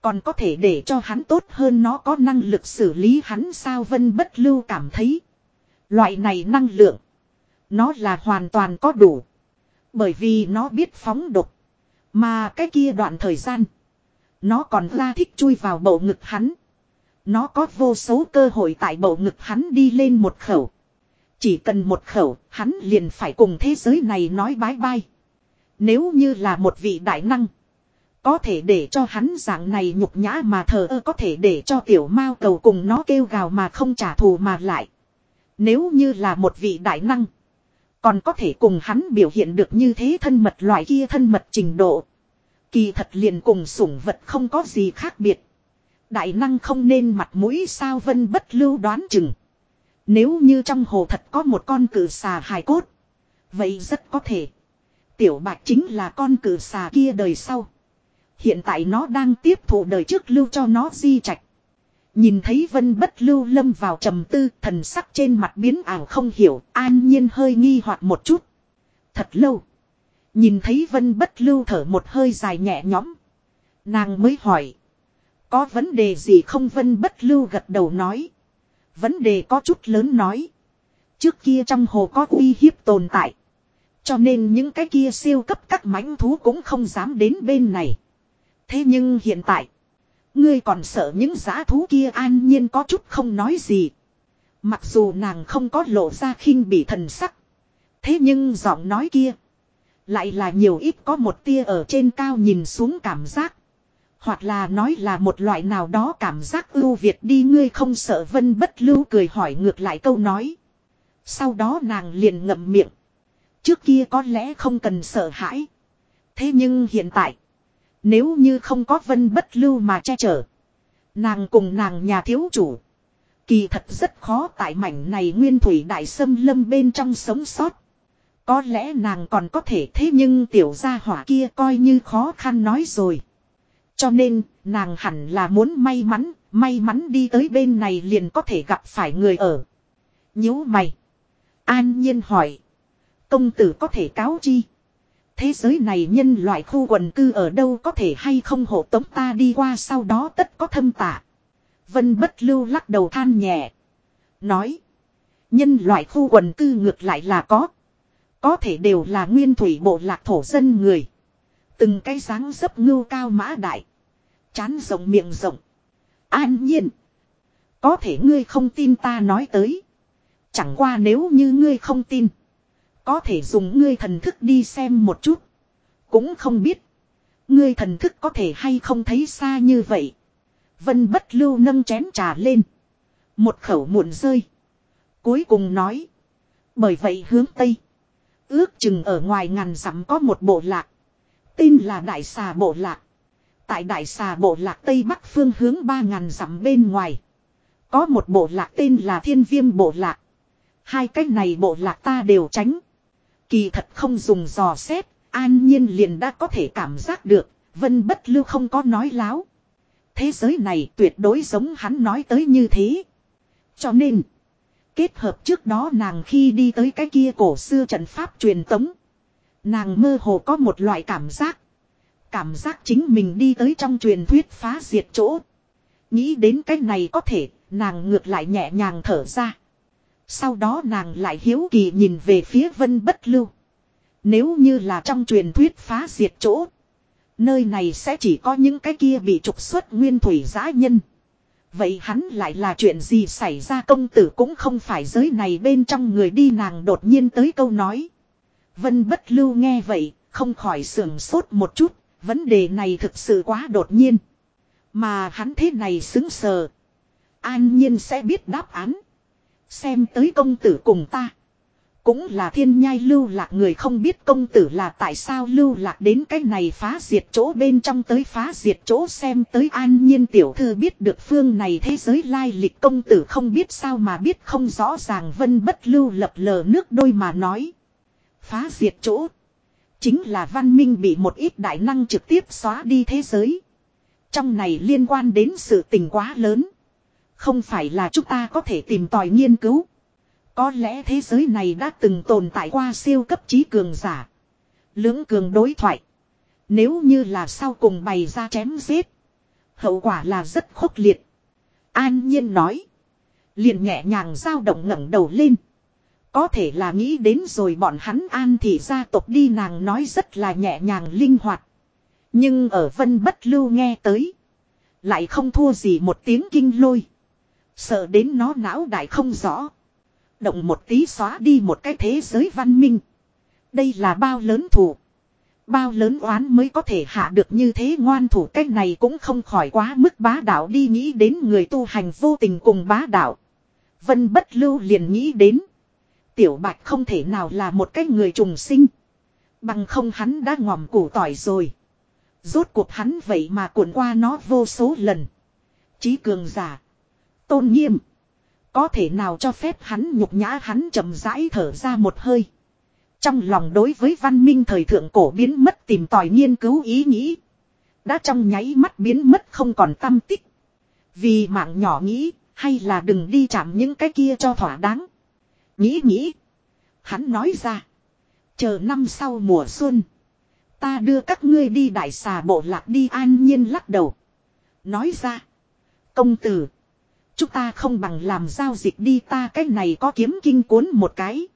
Còn có thể để cho hắn tốt hơn nó có năng lực xử lý hắn sao vân bất lưu cảm thấy. Loại này năng lượng. Nó là hoàn toàn có đủ. Bởi vì nó biết phóng độc. Mà cái kia đoạn thời gian. Nó còn ra thích chui vào bầu ngực hắn. Nó có vô số cơ hội tại bầu ngực hắn đi lên một khẩu. Chỉ cần một khẩu, hắn liền phải cùng thế giới này nói bái bai. Nếu như là một vị đại năng. Có thể để cho hắn dạng này nhục nhã mà thờ ơ có thể để cho tiểu mao cầu cùng nó kêu gào mà không trả thù mà lại. Nếu như là một vị đại năng. Còn có thể cùng hắn biểu hiện được như thế thân mật loại kia thân mật trình độ. Kỳ thật liền cùng sủng vật không có gì khác biệt. Đại năng không nên mặt mũi sao vân bất lưu đoán chừng. Nếu như trong hồ thật có một con cử xà hài cốt. Vậy rất có thể. Tiểu bạch chính là con cử xà kia đời sau. Hiện tại nó đang tiếp thụ đời trước lưu cho nó di trạch. Nhìn thấy vân bất lưu lâm vào trầm tư, thần sắc trên mặt biến ảo không hiểu, an nhiên hơi nghi hoặc một chút. Thật lâu. Nhìn thấy vân bất lưu thở một hơi dài nhẹ nhõm. Nàng mới hỏi. Có vấn đề gì không vân bất lưu gật đầu nói. Vấn đề có chút lớn nói. Trước kia trong hồ có uy hiếp tồn tại. Cho nên những cái kia siêu cấp các mãnh thú cũng không dám đến bên này. Thế nhưng hiện tại. Ngươi còn sợ những giá thú kia an nhiên có chút không nói gì. Mặc dù nàng không có lộ ra khinh bị thần sắc. Thế nhưng giọng nói kia. Lại là nhiều ít có một tia ở trên cao nhìn xuống cảm giác. Hoặc là nói là một loại nào đó cảm giác ưu việt đi, ngươi không sợ vân bất lưu cười hỏi ngược lại câu nói. Sau đó nàng liền ngậm miệng. Trước kia có lẽ không cần sợ hãi. Thế nhưng hiện tại. Nếu như không có vân bất lưu mà che chở. Nàng cùng nàng nhà thiếu chủ. Kỳ thật rất khó tại mảnh này nguyên thủy đại sâm lâm bên trong sống sót. Có lẽ nàng còn có thể, thế nhưng tiểu gia hỏa kia coi như khó khăn nói rồi. Cho nên, nàng hẳn là muốn may mắn, may mắn đi tới bên này liền có thể gặp phải người ở. nhíu mày. An nhiên hỏi. Công tử có thể cáo chi. Thế giới này nhân loại khu quần cư ở đâu có thể hay không hộ tống ta đi qua sau đó tất có thâm tạ. Vân bất lưu lắc đầu than nhẹ. Nói. Nhân loại khu quần cư ngược lại là có. Có thể đều là nguyên thủy bộ lạc thổ dân người. Từng cái dáng dấp ngưu cao mã đại. Chán rộng miệng rộng. An nhiên. Có thể ngươi không tin ta nói tới. Chẳng qua nếu như ngươi không tin. Có thể dùng ngươi thần thức đi xem một chút. Cũng không biết. Ngươi thần thức có thể hay không thấy xa như vậy. Vân bất lưu nâng chén trà lên. Một khẩu muộn rơi. Cuối cùng nói. Bởi vậy hướng Tây. Ước chừng ở ngoài ngàn dặm có một bộ lạc. Tên là Đại Xà Bộ Lạc. Tại Đại Xà Bộ Lạc Tây Bắc phương hướng ba ngàn dặm bên ngoài. Có một bộ lạc tên là Thiên Viêm Bộ Lạc. Hai cái này bộ lạc ta đều tránh. Kỳ thật không dùng dò xét, an nhiên liền đã có thể cảm giác được, vân bất lưu không có nói láo. Thế giới này tuyệt đối giống hắn nói tới như thế. Cho nên, kết hợp trước đó nàng khi đi tới cái kia cổ xưa trận pháp truyền tống. Nàng mơ hồ có một loại cảm giác. Cảm giác chính mình đi tới trong truyền thuyết phá diệt chỗ. Nghĩ đến cái này có thể, nàng ngược lại nhẹ nhàng thở ra. Sau đó nàng lại hiếu kỳ nhìn về phía vân bất lưu. Nếu như là trong truyền thuyết phá diệt chỗ. Nơi này sẽ chỉ có những cái kia bị trục xuất nguyên thủy giã nhân. Vậy hắn lại là chuyện gì xảy ra công tử cũng không phải giới này bên trong người đi nàng đột nhiên tới câu nói. Vân bất lưu nghe vậy, không khỏi sưởng sốt một chút, vấn đề này thực sự quá đột nhiên. Mà hắn thế này xứng sờ. An nhiên sẽ biết đáp án. Xem tới công tử cùng ta. Cũng là thiên nhai lưu lạc người không biết công tử là tại sao lưu lạc đến cái này phá diệt chỗ bên trong tới phá diệt chỗ xem tới an nhiên tiểu thư biết được phương này thế giới lai lịch công tử không biết sao mà biết không rõ ràng vân bất lưu lập lờ nước đôi mà nói. Phá diệt chỗ. Chính là văn minh bị một ít đại năng trực tiếp xóa đi thế giới. Trong này liên quan đến sự tình quá lớn. Không phải là chúng ta có thể tìm tòi nghiên cứu. Có lẽ thế giới này đã từng tồn tại qua siêu cấp trí cường giả. Lưỡng cường đối thoại. Nếu như là sau cùng bày ra chém giết. Hậu quả là rất khốc liệt. An nhiên nói. Liền nhẹ nhàng dao động ngẩng đầu lên. Có thể là nghĩ đến rồi bọn hắn an thì gia tộc đi nàng nói rất là nhẹ nhàng linh hoạt. Nhưng ở vân bất lưu nghe tới. Lại không thua gì một tiếng kinh lôi. Sợ đến nó não đại không rõ. Động một tí xóa đi một cái thế giới văn minh. Đây là bao lớn thủ. Bao lớn oán mới có thể hạ được như thế ngoan thủ cách này cũng không khỏi quá mức bá đạo đi nghĩ đến người tu hành vô tình cùng bá đạo. Vân bất lưu liền nghĩ đến. Tiểu bạch không thể nào là một cái người trùng sinh. Bằng không hắn đã ngòm củ tỏi rồi. Rốt cuộc hắn vậy mà cuộn qua nó vô số lần. Chí cường giả. Tôn nghiêm. Có thể nào cho phép hắn nhục nhã hắn chậm rãi thở ra một hơi. Trong lòng đối với văn minh thời thượng cổ biến mất tìm tòi nghiên cứu ý nghĩ. Đã trong nháy mắt biến mất không còn tâm tích. Vì mạng nhỏ nghĩ, hay là đừng đi chạm những cái kia cho thỏa đáng. Nghĩ nghĩ. Hắn nói ra. Chờ năm sau mùa xuân. Ta đưa các ngươi đi đại xà bộ lạc đi an nhiên lắc đầu. Nói ra. Công tử. Chúng ta không bằng làm giao dịch đi ta cái này có kiếm kinh cuốn một cái.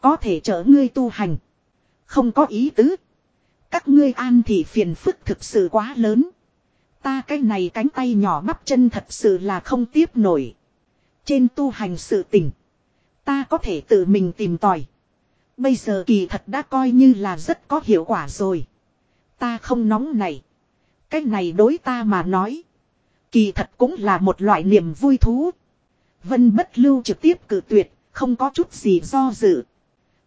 Có thể chở ngươi tu hành. Không có ý tứ. Các ngươi an thì phiền phức thực sự quá lớn. Ta cái này cánh tay nhỏ bắp chân thật sự là không tiếp nổi. Trên tu hành sự tỉnh. Ta có thể tự mình tìm tòi. Bây giờ kỳ thật đã coi như là rất có hiệu quả rồi. Ta không nóng này. Cái này đối ta mà nói. Kỳ thật cũng là một loại niềm vui thú. Vân bất lưu trực tiếp cử tuyệt, không có chút gì do dự.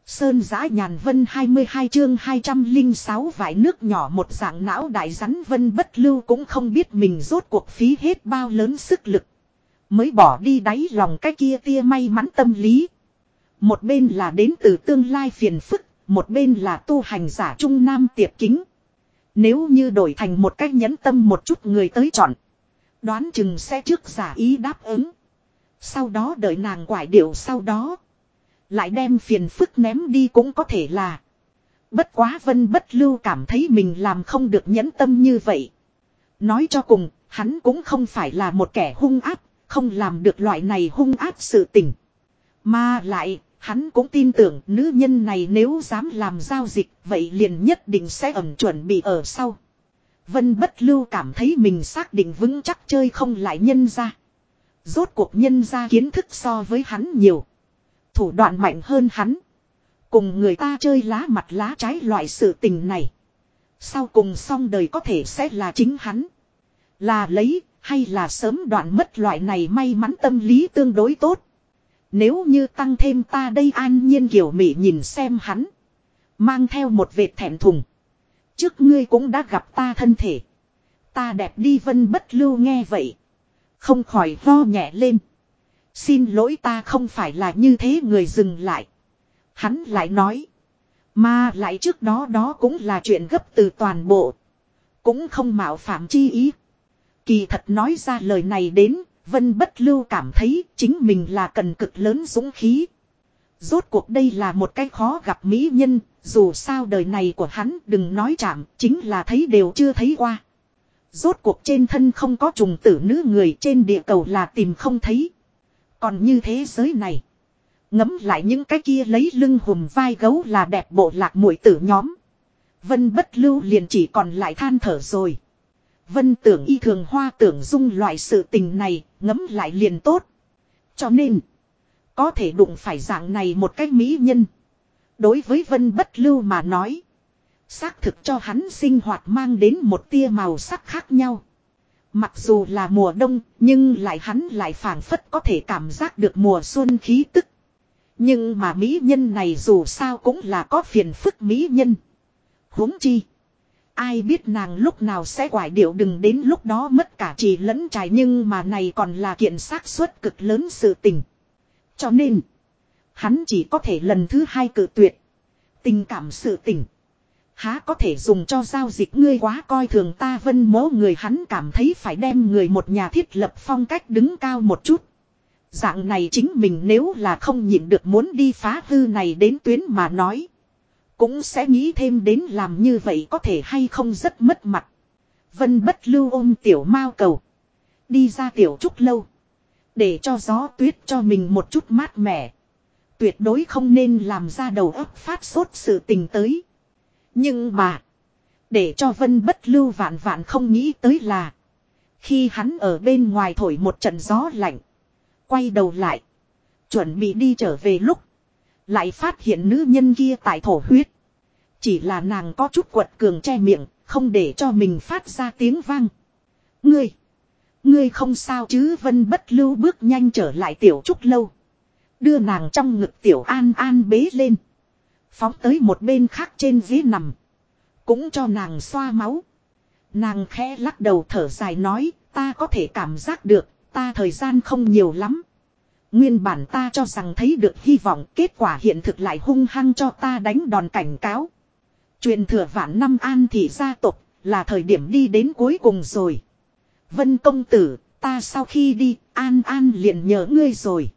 Sơn giã nhàn vân 22 chương 206 vải nước nhỏ một dạng não đại rắn vân bất lưu cũng không biết mình rốt cuộc phí hết bao lớn sức lực. Mới bỏ đi đáy lòng cái kia tia may mắn tâm lý. Một bên là đến từ tương lai phiền phức, một bên là tu hành giả trung nam tiệp kính. Nếu như đổi thành một cách nhẫn tâm một chút người tới chọn. Đoán chừng sẽ trước giả ý đáp ứng. Sau đó đợi nàng quải điệu sau đó. Lại đem phiền phức ném đi cũng có thể là. Bất quá vân bất lưu cảm thấy mình làm không được nhẫn tâm như vậy. Nói cho cùng, hắn cũng không phải là một kẻ hung áp, không làm được loại này hung áp sự tình. Mà lại, hắn cũng tin tưởng nữ nhân này nếu dám làm giao dịch, vậy liền nhất định sẽ ẩn chuẩn bị ở sau. Vân bất lưu cảm thấy mình xác định vững chắc chơi không lại nhân ra. Rốt cuộc nhân ra kiến thức so với hắn nhiều. Thủ đoạn mạnh hơn hắn. Cùng người ta chơi lá mặt lá trái loại sự tình này. Sau cùng xong đời có thể sẽ là chính hắn. Là lấy hay là sớm đoạn mất loại này may mắn tâm lý tương đối tốt. Nếu như tăng thêm ta đây an nhiên kiểu mỹ nhìn xem hắn. Mang theo một vệt thẹn thùng. Trước ngươi cũng đã gặp ta thân thể. Ta đẹp đi vân bất lưu nghe vậy. Không khỏi lo nhẹ lên. Xin lỗi ta không phải là như thế người dừng lại. Hắn lại nói. Mà lại trước đó đó cũng là chuyện gấp từ toàn bộ. Cũng không mạo phạm chi ý. Kỳ thật nói ra lời này đến, Vân Bất Lưu cảm thấy chính mình là cần cực lớn dũng khí. Rốt cuộc đây là một cái khó gặp mỹ nhân, dù sao đời này của hắn đừng nói chạm, chính là thấy đều chưa thấy qua. Rốt cuộc trên thân không có trùng tử nữ người trên địa cầu là tìm không thấy. Còn như thế giới này. Ngấm lại những cái kia lấy lưng hùm vai gấu là đẹp bộ lạc mũi tử nhóm. Vân bất lưu liền chỉ còn lại than thở rồi. Vân tưởng y thường hoa tưởng dung loại sự tình này, ngấm lại liền tốt. Cho nên, có thể đụng phải dạng này một cách mỹ nhân. Đối với vân bất lưu mà nói, xác thực cho hắn sinh hoạt mang đến một tia màu sắc khác nhau. Mặc dù là mùa đông, nhưng lại hắn lại phảng phất có thể cảm giác được mùa xuân khí tức. Nhưng mà mỹ nhân này dù sao cũng là có phiền phức mỹ nhân. huống chi. Ai biết nàng lúc nào sẽ quải điệu đừng đến lúc đó mất cả trì lẫn trải nhưng mà này còn là kiện xác suất cực lớn sự tình. Cho nên, hắn chỉ có thể lần thứ hai cự tuyệt. Tình cảm sự tình. Há có thể dùng cho giao dịch ngươi quá coi thường ta vân mố người hắn cảm thấy phải đem người một nhà thiết lập phong cách đứng cao một chút. Dạng này chính mình nếu là không nhịn được muốn đi phá hư này đến tuyến mà nói. Cũng sẽ nghĩ thêm đến làm như vậy có thể hay không rất mất mặt. Vân bất lưu ôm tiểu mao cầu. Đi ra tiểu trúc lâu. Để cho gió tuyết cho mình một chút mát mẻ. Tuyệt đối không nên làm ra đầu óc phát sốt sự tình tới. Nhưng mà. Để cho vân bất lưu vạn vạn không nghĩ tới là. Khi hắn ở bên ngoài thổi một trận gió lạnh. Quay đầu lại. Chuẩn bị đi trở về lúc. Lại phát hiện nữ nhân kia tại thổ huyết. Chỉ là nàng có chút quật cường che miệng. Không để cho mình phát ra tiếng vang. Ngươi. Ngươi không sao chứ vân bất lưu bước nhanh trở lại tiểu trúc lâu. Đưa nàng trong ngực tiểu an an bế lên. Phóng tới một bên khác trên ghế nằm. Cũng cho nàng xoa máu. Nàng khẽ lắc đầu thở dài nói, ta có thể cảm giác được, ta thời gian không nhiều lắm. Nguyên bản ta cho rằng thấy được hy vọng, kết quả hiện thực lại hung hăng cho ta đánh đòn cảnh cáo. Truyền thừa vạn năm an thị gia tộc là thời điểm đi đến cuối cùng rồi. Vân công tử, ta sau khi đi, an an liền nhớ ngươi rồi.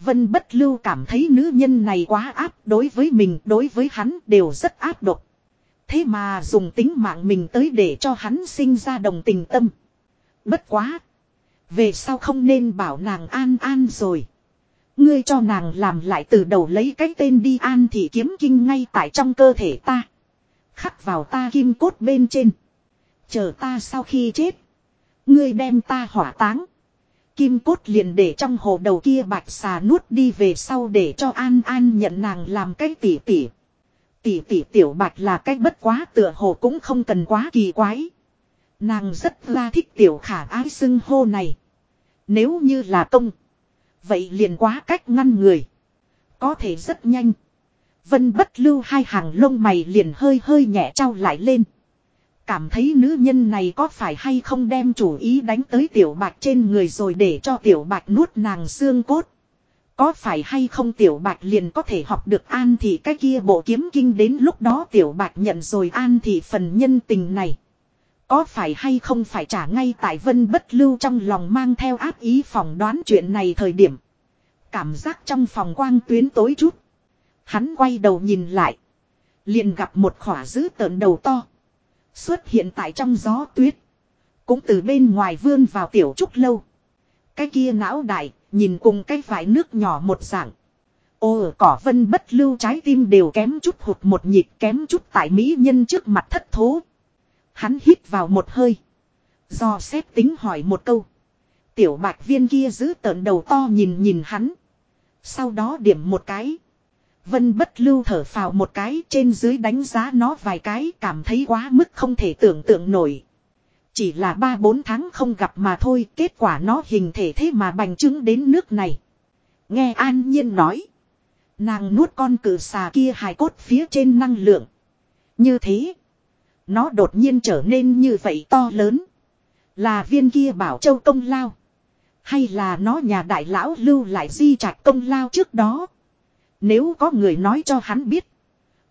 Vân bất lưu cảm thấy nữ nhân này quá áp đối với mình, đối với hắn đều rất áp độc. Thế mà dùng tính mạng mình tới để cho hắn sinh ra đồng tình tâm. Bất quá. Về sau không nên bảo nàng an an rồi. Ngươi cho nàng làm lại từ đầu lấy cái tên đi an thì kiếm kinh ngay tại trong cơ thể ta. Khắc vào ta kim cốt bên trên. Chờ ta sau khi chết. Ngươi đem ta hỏa táng. Kim cốt liền để trong hồ đầu kia bạch xà nuốt đi về sau để cho An An nhận nàng làm cái tỉ tỉ. Tỉ tỉ tiểu bạch là cái bất quá tựa hồ cũng không cần quá kỳ quái. Nàng rất là thích tiểu khả ái xưng hô này. Nếu như là công. Vậy liền quá cách ngăn người. Có thể rất nhanh. Vân bất lưu hai hàng lông mày liền hơi hơi nhẹ trao lại lên. Cảm thấy nữ nhân này có phải hay không đem chủ ý đánh tới tiểu bạch trên người rồi để cho tiểu bạch nuốt nàng xương cốt. Có phải hay không tiểu bạch liền có thể học được an thì cái kia bộ kiếm kinh đến lúc đó tiểu bạch nhận rồi an thì phần nhân tình này. Có phải hay không phải trả ngay tại vân bất lưu trong lòng mang theo áp ý phỏng đoán chuyện này thời điểm. Cảm giác trong phòng quang tuyến tối chút. Hắn quay đầu nhìn lại. Liền gặp một khỏa dữ tợn đầu to. Xuất hiện tại trong gió tuyết. Cũng từ bên ngoài vươn vào tiểu trúc lâu. Cái kia não đại, nhìn cùng cái vải nước nhỏ một dạng. Ô cỏ vân bất lưu trái tim đều kém chút hụt một nhịp kém chút tại mỹ nhân trước mặt thất thố. Hắn hít vào một hơi. Do xét tính hỏi một câu. Tiểu bạch viên kia giữ tợn đầu to nhìn nhìn hắn. Sau đó điểm một cái. Vân bất lưu thở phào một cái trên dưới đánh giá nó vài cái cảm thấy quá mức không thể tưởng tượng nổi. Chỉ là 3-4 tháng không gặp mà thôi, kết quả nó hình thể thế mà bành trướng đến nước này. Nghe an nhiên nói. Nàng nuốt con cử xà kia hài cốt phía trên năng lượng. Như thế. Nó đột nhiên trở nên như vậy to lớn. Là viên kia bảo châu công lao. Hay là nó nhà đại lão lưu lại di trạch công lao trước đó. Nếu có người nói cho hắn biết.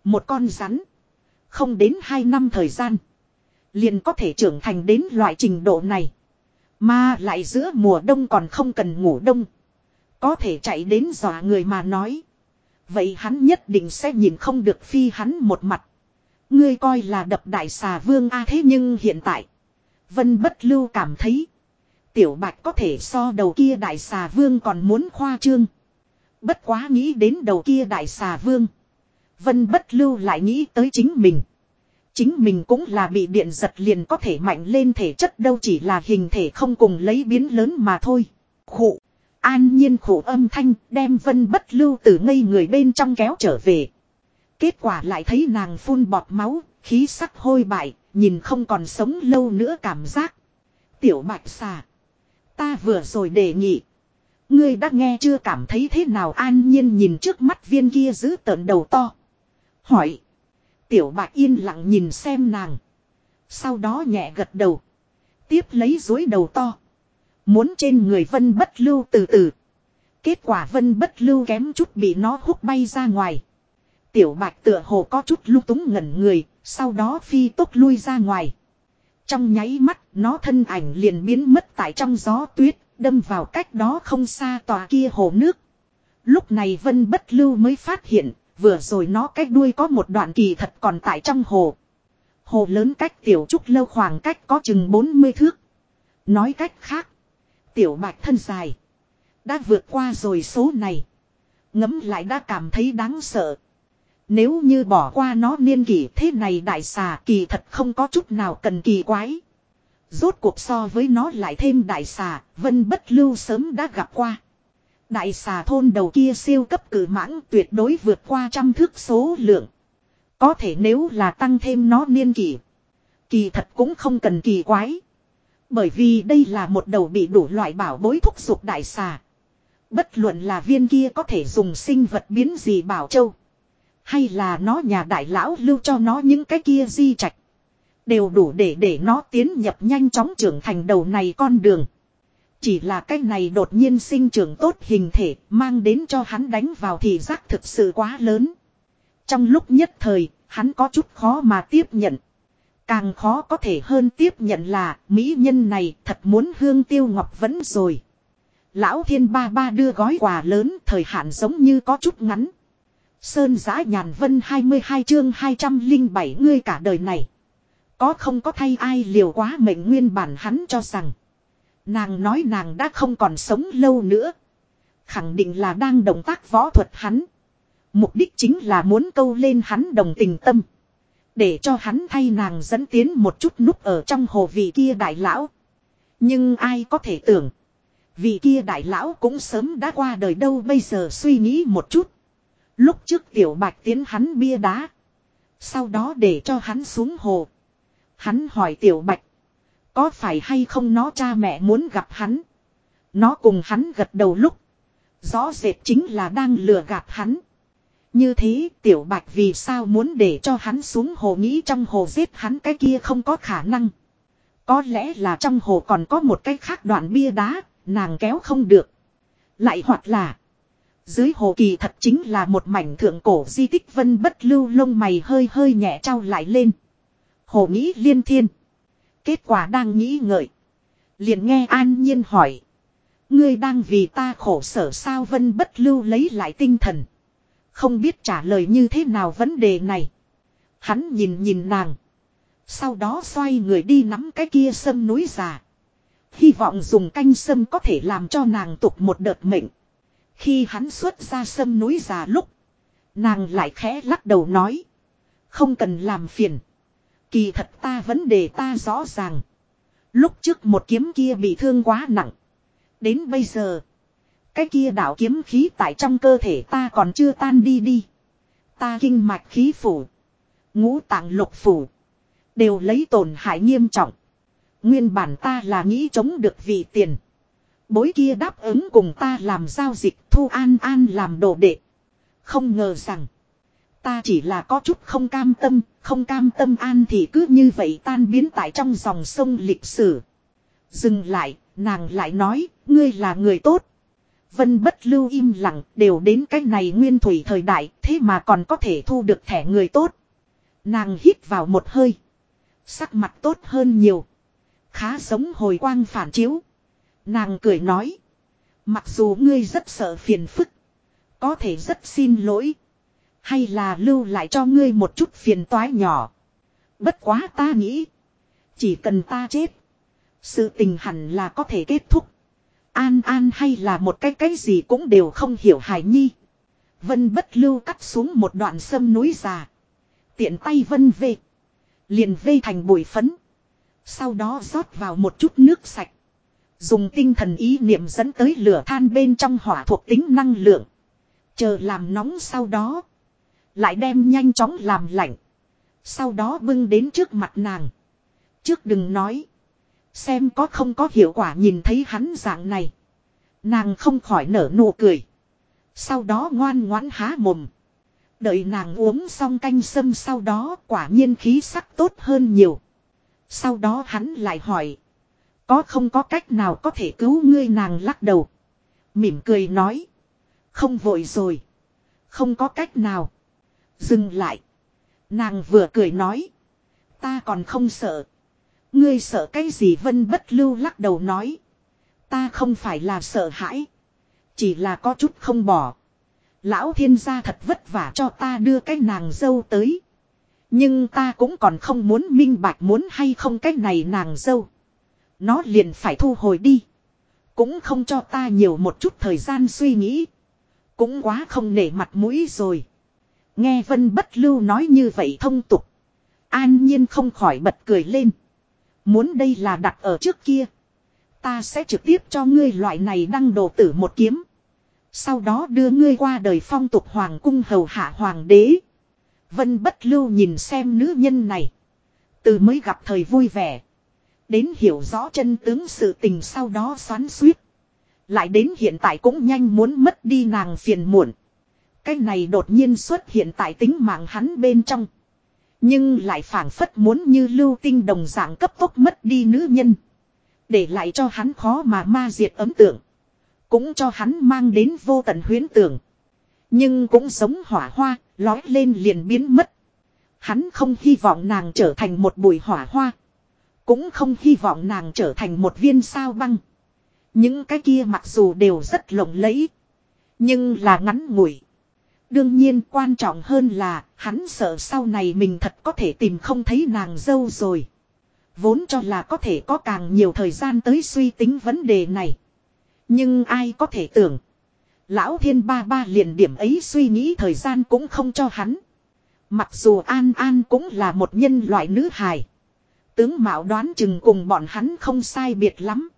Một con rắn. Không đến hai năm thời gian. Liền có thể trưởng thành đến loại trình độ này. Mà lại giữa mùa đông còn không cần ngủ đông. Có thể chạy đến dọa người mà nói. Vậy hắn nhất định sẽ nhìn không được phi hắn một mặt. Ngươi coi là đập đại xà vương a thế nhưng hiện tại. Vân bất lưu cảm thấy. Tiểu bạch có thể so đầu kia đại xà vương còn muốn khoa trương. Bất quá nghĩ đến đầu kia đại xà vương. Vân bất lưu lại nghĩ tới chính mình. Chính mình cũng là bị điện giật liền có thể mạnh lên thể chất đâu chỉ là hình thể không cùng lấy biến lớn mà thôi. Khụ. An nhiên khổ âm thanh đem vân bất lưu từ ngây người bên trong kéo trở về. Kết quả lại thấy nàng phun bọt máu, khí sắc hôi bại, nhìn không còn sống lâu nữa cảm giác. Tiểu bạch xà. Ta vừa rồi đề nghị. Ngươi đã nghe chưa cảm thấy thế nào an nhiên nhìn trước mắt viên kia giữ tợn đầu to. Hỏi. Tiểu bạch yên lặng nhìn xem nàng. Sau đó nhẹ gật đầu. Tiếp lấy dối đầu to. Muốn trên người vân bất lưu từ từ. Kết quả vân bất lưu kém chút bị nó hút bay ra ngoài. Tiểu bạch tựa hồ có chút lưu túng ngẩn người, sau đó phi tốc lui ra ngoài. Trong nháy mắt, nó thân ảnh liền biến mất tại trong gió tuyết, đâm vào cách đó không xa tòa kia hồ nước. Lúc này vân bất lưu mới phát hiện, vừa rồi nó cách đuôi có một đoạn kỳ thật còn tại trong hồ. Hồ lớn cách tiểu trúc lâu khoảng cách có chừng 40 thước. Nói cách khác, tiểu bạch thân dài. Đã vượt qua rồi số này. Ngấm lại đã cảm thấy đáng sợ. Nếu như bỏ qua nó niên kỷ thế này đại xà kỳ thật không có chút nào cần kỳ quái. Rốt cuộc so với nó lại thêm đại xà, vân bất lưu sớm đã gặp qua. Đại xà thôn đầu kia siêu cấp cử mãng tuyệt đối vượt qua trăm thước số lượng. Có thể nếu là tăng thêm nó niên kỷ. Kỳ thật cũng không cần kỳ quái. Bởi vì đây là một đầu bị đủ loại bảo bối thúc giục đại xà. Bất luận là viên kia có thể dùng sinh vật biến gì bảo châu. Hay là nó nhà đại lão lưu cho nó những cái kia di trạch. Đều đủ để để nó tiến nhập nhanh chóng trưởng thành đầu này con đường. Chỉ là cái này đột nhiên sinh trưởng tốt hình thể mang đến cho hắn đánh vào thì giác thực sự quá lớn. Trong lúc nhất thời, hắn có chút khó mà tiếp nhận. Càng khó có thể hơn tiếp nhận là mỹ nhân này thật muốn hương tiêu ngọc vẫn rồi. Lão thiên ba ba đưa gói quà lớn thời hạn giống như có chút ngắn. Sơn giã nhàn vân 22 chương 207 ngươi cả đời này. Có không có thay ai liều quá mệnh nguyên bản hắn cho rằng. Nàng nói nàng đã không còn sống lâu nữa. Khẳng định là đang động tác võ thuật hắn. Mục đích chính là muốn câu lên hắn đồng tình tâm. Để cho hắn thay nàng dẫn tiến một chút núp ở trong hồ vị kia đại lão. Nhưng ai có thể tưởng. Vị kia đại lão cũng sớm đã qua đời đâu bây giờ suy nghĩ một chút. Lúc trước tiểu bạch tiến hắn bia đá. Sau đó để cho hắn xuống hồ. Hắn hỏi tiểu bạch. Có phải hay không nó cha mẹ muốn gặp hắn. Nó cùng hắn gật đầu lúc. Rõ rệt chính là đang lừa gạt hắn. Như thế tiểu bạch vì sao muốn để cho hắn xuống hồ nghĩ trong hồ giết hắn cái kia không có khả năng. Có lẽ là trong hồ còn có một cái khác đoạn bia đá, nàng kéo không được. Lại hoặc là dưới hồ kỳ thật chính là một mảnh thượng cổ di tích vân bất lưu lông mày hơi hơi nhẹ trao lại lên. Hồ nghĩ liên thiên. Kết quả đang nghĩ ngợi. Liền nghe an nhiên hỏi. Ngươi đang vì ta khổ sở sao vân bất lưu lấy lại tinh thần. Không biết trả lời như thế nào vấn đề này. Hắn nhìn nhìn nàng. Sau đó xoay người đi nắm cái kia sâm núi già. Hy vọng dùng canh sâm có thể làm cho nàng tục một đợt mệnh. Khi hắn xuất ra sâm núi già lúc. Nàng lại khẽ lắc đầu nói. Không cần làm phiền. Kỳ thật ta vấn đề ta rõ ràng. Lúc trước một kiếm kia bị thương quá nặng. Đến bây giờ. Cái kia đạo kiếm khí tại trong cơ thể ta còn chưa tan đi đi. Ta kinh mạch khí phủ. Ngũ tạng lục phủ. Đều lấy tổn hại nghiêm trọng. Nguyên bản ta là nghĩ chống được vị tiền. Bối kia đáp ứng cùng ta làm giao dịch thu an an làm đồ đệ. Không ngờ rằng. Ta chỉ là có chút không cam tâm, không cam tâm an thì cứ như vậy tan biến tại trong dòng sông lịch sử. Dừng lại, nàng lại nói, ngươi là người tốt. Vân bất lưu im lặng, đều đến cái này nguyên thủy thời đại, thế mà còn có thể thu được thẻ người tốt. Nàng hít vào một hơi. Sắc mặt tốt hơn nhiều. Khá giống hồi quang phản chiếu. Nàng cười nói. Mặc dù ngươi rất sợ phiền phức. Có thể rất xin lỗi. Hay là lưu lại cho ngươi một chút phiền toái nhỏ. Bất quá ta nghĩ. Chỉ cần ta chết. Sự tình hẳn là có thể kết thúc. An an hay là một cái cái gì cũng đều không hiểu hài nhi. Vân bất lưu cắt xuống một đoạn sâm núi già. Tiện tay vân về. Liền vây thành bụi phấn. Sau đó rót vào một chút nước sạch. Dùng tinh thần ý niệm dẫn tới lửa than bên trong hỏa thuộc tính năng lượng. Chờ làm nóng sau đó. Lại đem nhanh chóng làm lạnh. Sau đó bưng đến trước mặt nàng. Trước đừng nói. Xem có không có hiệu quả nhìn thấy hắn dạng này. Nàng không khỏi nở nụ cười. Sau đó ngoan ngoãn há mồm. Đợi nàng uống xong canh sâm sau đó quả nhiên khí sắc tốt hơn nhiều. Sau đó hắn lại hỏi. Có không có cách nào có thể cứu ngươi nàng lắc đầu. Mỉm cười nói. Không vội rồi. Không có cách nào. Dừng lại. Nàng vừa cười nói. Ta còn không sợ. Ngươi sợ cái gì vân bất lưu lắc đầu nói. Ta không phải là sợ hãi. Chỉ là có chút không bỏ. Lão thiên gia thật vất vả cho ta đưa cái nàng dâu tới. Nhưng ta cũng còn không muốn minh bạch muốn hay không cái này nàng dâu. Nó liền phải thu hồi đi. Cũng không cho ta nhiều một chút thời gian suy nghĩ. Cũng quá không nể mặt mũi rồi. Nghe Vân Bất Lưu nói như vậy thông tục. An nhiên không khỏi bật cười lên. Muốn đây là đặt ở trước kia. Ta sẽ trực tiếp cho ngươi loại này đăng đồ tử một kiếm. Sau đó đưa ngươi qua đời phong tục hoàng cung hầu hạ hoàng đế. Vân bất lưu nhìn xem nữ nhân này. Từ mới gặp thời vui vẻ. Đến hiểu rõ chân tướng sự tình sau đó xoắn suýt. Lại đến hiện tại cũng nhanh muốn mất đi nàng phiền muộn. Cái này đột nhiên xuất hiện tại tính mạng hắn bên trong. Nhưng lại phảng phất muốn như lưu tinh đồng dạng cấp tốc mất đi nữ nhân. Để lại cho hắn khó mà ma diệt ấm tượng. Cũng cho hắn mang đến vô tận huyến tưởng. Nhưng cũng giống hỏa hoa, lói lên liền biến mất. Hắn không hy vọng nàng trở thành một bụi hỏa hoa. Cũng không hy vọng nàng trở thành một viên sao băng. Những cái kia mặc dù đều rất lộng lẫy. Nhưng là ngắn ngủi. Đương nhiên quan trọng hơn là hắn sợ sau này mình thật có thể tìm không thấy nàng dâu rồi. Vốn cho là có thể có càng nhiều thời gian tới suy tính vấn đề này. Nhưng ai có thể tưởng. Lão thiên ba ba liền điểm ấy suy nghĩ thời gian cũng không cho hắn. Mặc dù An An cũng là một nhân loại nữ hài. Tướng Mạo đoán chừng cùng bọn hắn không sai biệt lắm.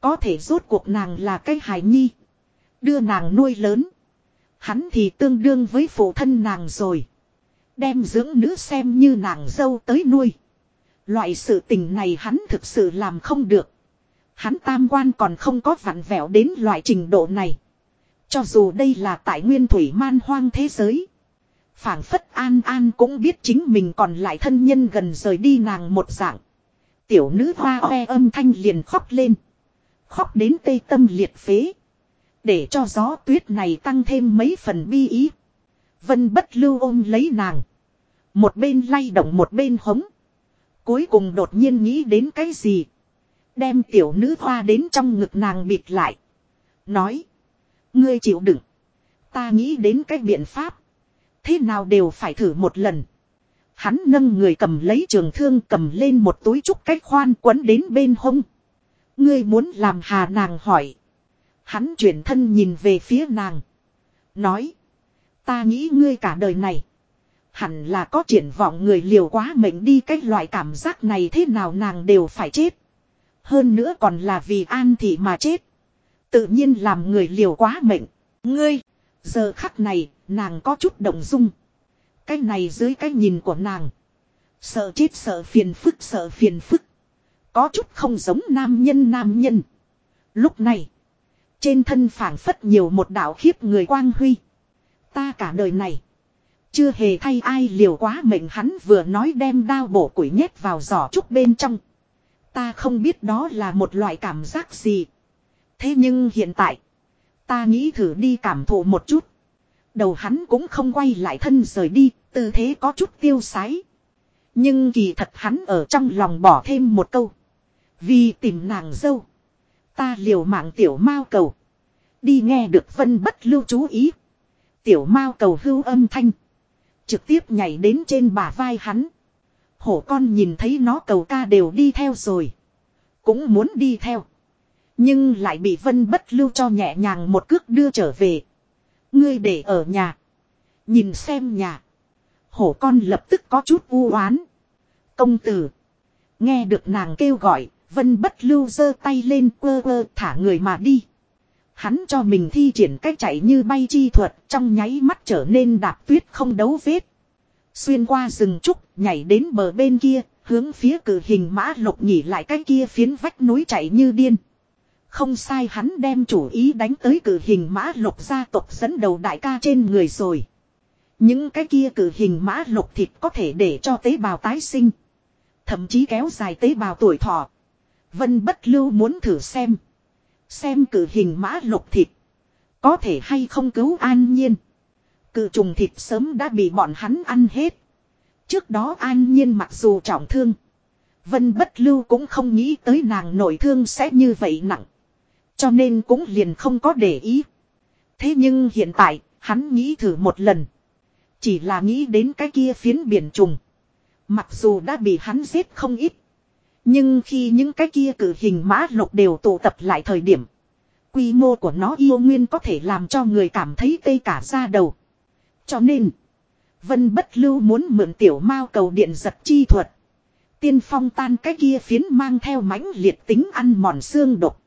Có thể rốt cuộc nàng là cái hài nhi. Đưa nàng nuôi lớn. Hắn thì tương đương với phụ thân nàng rồi. Đem dưỡng nữ xem như nàng dâu tới nuôi. Loại sự tình này hắn thực sự làm không được. Hắn tam quan còn không có vặn vẹo đến loại trình độ này. Cho dù đây là tại nguyên thủy man hoang thế giới phảng phất an an cũng biết chính mình còn lại thân nhân gần rời đi nàng một dạng. Tiểu nữ hoa oe âm thanh liền khóc lên. Khóc đến tê tâm liệt phế. Để cho gió tuyết này tăng thêm mấy phần bi ý. Vân bất lưu ôm lấy nàng. Một bên lay động một bên hống. Cuối cùng đột nhiên nghĩ đến cái gì. Đem tiểu nữ hoa đến trong ngực nàng bịt lại. Nói. Ngươi chịu đựng. Ta nghĩ đến cái biện pháp. Thế nào đều phải thử một lần. Hắn nâng người cầm lấy trường thương cầm lên một túi trúc cách khoan quấn đến bên hông. Ngươi muốn làm hà nàng hỏi. Hắn chuyển thân nhìn về phía nàng. Nói. Ta nghĩ ngươi cả đời này. Hẳn là có triển vọng người liều quá mệnh đi cách loại cảm giác này thế nào nàng đều phải chết. Hơn nữa còn là vì an thị mà chết. Tự nhiên làm người liều quá mệnh. Ngươi. Giờ khắc này nàng có chút động dung. Cái này dưới cái nhìn của nàng. Sợ chết sợ phiền phức sợ phiền phức. Có chút không giống nam nhân nam nhân. Lúc này. Trên thân phảng phất nhiều một đạo khiếp người quang huy. Ta cả đời này. Chưa hề thay ai liều quá mệnh hắn vừa nói đem đao bổ củi nhét vào giỏ trúc bên trong. Ta không biết đó là một loại cảm giác gì. Thế nhưng hiện tại. Ta nghĩ thử đi cảm thụ một chút. Đầu hắn cũng không quay lại thân rời đi. Tư thế có chút tiêu sái. Nhưng kỳ thật hắn ở trong lòng bỏ thêm một câu. Vì tìm nàng dâu. Ta liều mạng tiểu mao cầu. Đi nghe được vân bất lưu chú ý. Tiểu mao cầu hưu âm thanh. Trực tiếp nhảy đến trên bả vai hắn. Hổ con nhìn thấy nó cầu ca đều đi theo rồi. Cũng muốn đi theo. Nhưng lại bị vân bất lưu cho nhẹ nhàng một cước đưa trở về. Ngươi để ở nhà. Nhìn xem nhà. Hổ con lập tức có chút u oán. Công tử. Nghe được nàng kêu gọi. Vân bất lưu giơ tay lên quơ quơ thả người mà đi. Hắn cho mình thi triển cách chạy như bay chi thuật trong nháy mắt trở nên đạp tuyết không đấu vết. Xuyên qua rừng trúc, nhảy đến bờ bên kia, hướng phía cử hình mã lục nhỉ lại cái kia phiến vách núi chạy như điên. Không sai hắn đem chủ ý đánh tới cử hình mã lục gia tộc dẫn đầu đại ca trên người rồi. Những cái kia cử hình mã lục thịt có thể để cho tế bào tái sinh. Thậm chí kéo dài tế bào tuổi thọ. Vân bất lưu muốn thử xem. Xem cử hình mã lục thịt. Có thể hay không cứu an nhiên. Cự trùng thịt sớm đã bị bọn hắn ăn hết. Trước đó an nhiên mặc dù trọng thương. Vân bất lưu cũng không nghĩ tới nàng nội thương sẽ như vậy nặng. Cho nên cũng liền không có để ý. Thế nhưng hiện tại, hắn nghĩ thử một lần. Chỉ là nghĩ đến cái kia phiến biển trùng. Mặc dù đã bị hắn giết không ít. Nhưng khi những cái kia cử hình mã lục đều tụ tập lại thời điểm. Quy mô của nó yêu nguyên có thể làm cho người cảm thấy tê cả da đầu. Cho nên, Vân Bất Lưu muốn mượn tiểu mao cầu điện giật chi thuật. Tiên phong tan cái kia phiến mang theo mãnh liệt tính ăn mòn xương độc.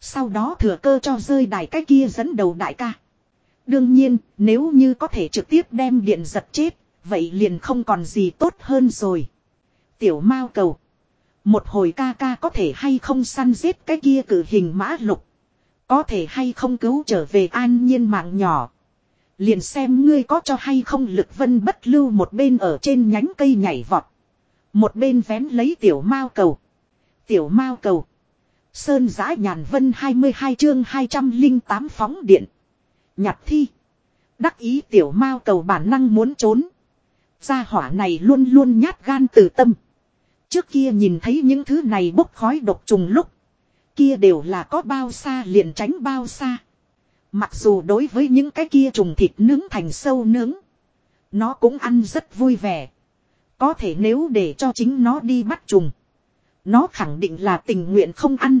Sau đó thừa cơ cho rơi đài cái kia dẫn đầu đại ca. Đương nhiên, nếu như có thể trực tiếp đem điện giật chết, vậy liền không còn gì tốt hơn rồi. Tiểu mao cầu. Một hồi ca ca có thể hay không săn giết cái kia cử hình mã lục. Có thể hay không cứu trở về an nhiên mạng nhỏ. Liền xem ngươi có cho hay không lực vân bất lưu một bên ở trên nhánh cây nhảy vọt. Một bên vén lấy tiểu mao cầu. Tiểu mao cầu. Sơn giã nhàn vân 22 chương 208 phóng điện. Nhặt thi. Đắc ý tiểu mao cầu bản năng muốn trốn. Gia hỏa này luôn luôn nhát gan từ tâm. Trước kia nhìn thấy những thứ này bốc khói độc trùng lúc. Kia đều là có bao xa liền tránh bao xa. Mặc dù đối với những cái kia trùng thịt nướng thành sâu nướng. Nó cũng ăn rất vui vẻ. Có thể nếu để cho chính nó đi bắt trùng. Nó khẳng định là tình nguyện không ăn.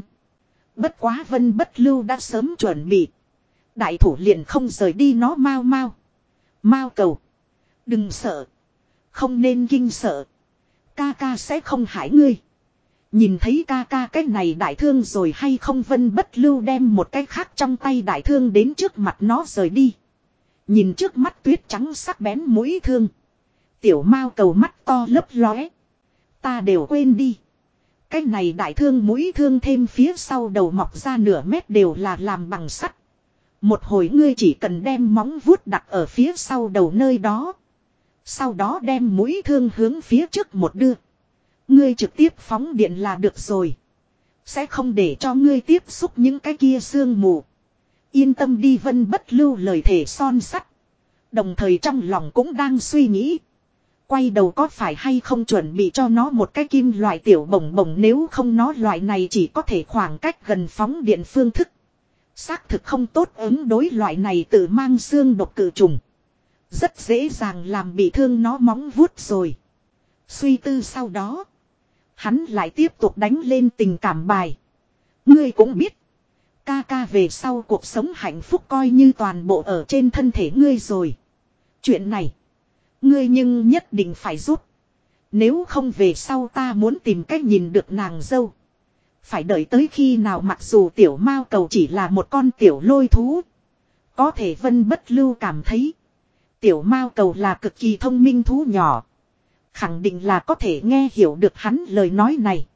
Bất quá vân bất lưu đã sớm chuẩn bị. Đại thủ liền không rời đi nó mau mau. Mau cầu. Đừng sợ. Không nên kinh sợ. Ca ca sẽ không hại ngươi. Nhìn thấy ca ca cái này đại thương rồi hay không vân bất lưu đem một cái khác trong tay đại thương đến trước mặt nó rời đi. Nhìn trước mắt tuyết trắng sắc bén mũi thương. Tiểu mao cầu mắt to lấp lóe. Ta đều quên đi. Cái này đại thương mũi thương thêm phía sau đầu mọc ra nửa mét đều là làm bằng sắt. Một hồi ngươi chỉ cần đem móng vuốt đặt ở phía sau đầu nơi đó. Sau đó đem mũi thương hướng phía trước một đưa. Ngươi trực tiếp phóng điện là được rồi. Sẽ không để cho ngươi tiếp xúc những cái kia sương mù. Yên tâm đi vân bất lưu lời thể son sắt. Đồng thời trong lòng cũng đang suy nghĩ. Quay đầu có phải hay không chuẩn bị cho nó một cái kim loại tiểu bổng bổng nếu không nó loại này chỉ có thể khoảng cách gần phóng điện phương thức. Xác thực không tốt ứng đối loại này tự mang xương độc cử trùng. Rất dễ dàng làm bị thương nó móng vuốt rồi. Suy tư sau đó. Hắn lại tiếp tục đánh lên tình cảm bài. Ngươi cũng biết. Ca ca về sau cuộc sống hạnh phúc coi như toàn bộ ở trên thân thể ngươi rồi. Chuyện này. Ngươi nhưng nhất định phải giúp. Nếu không về sau ta muốn tìm cách nhìn được nàng dâu. Phải đợi tới khi nào mặc dù tiểu mao cầu chỉ là một con tiểu lôi thú. Có thể vân bất lưu cảm thấy. Tiểu mao cầu là cực kỳ thông minh thú nhỏ. Khẳng định là có thể nghe hiểu được hắn lời nói này.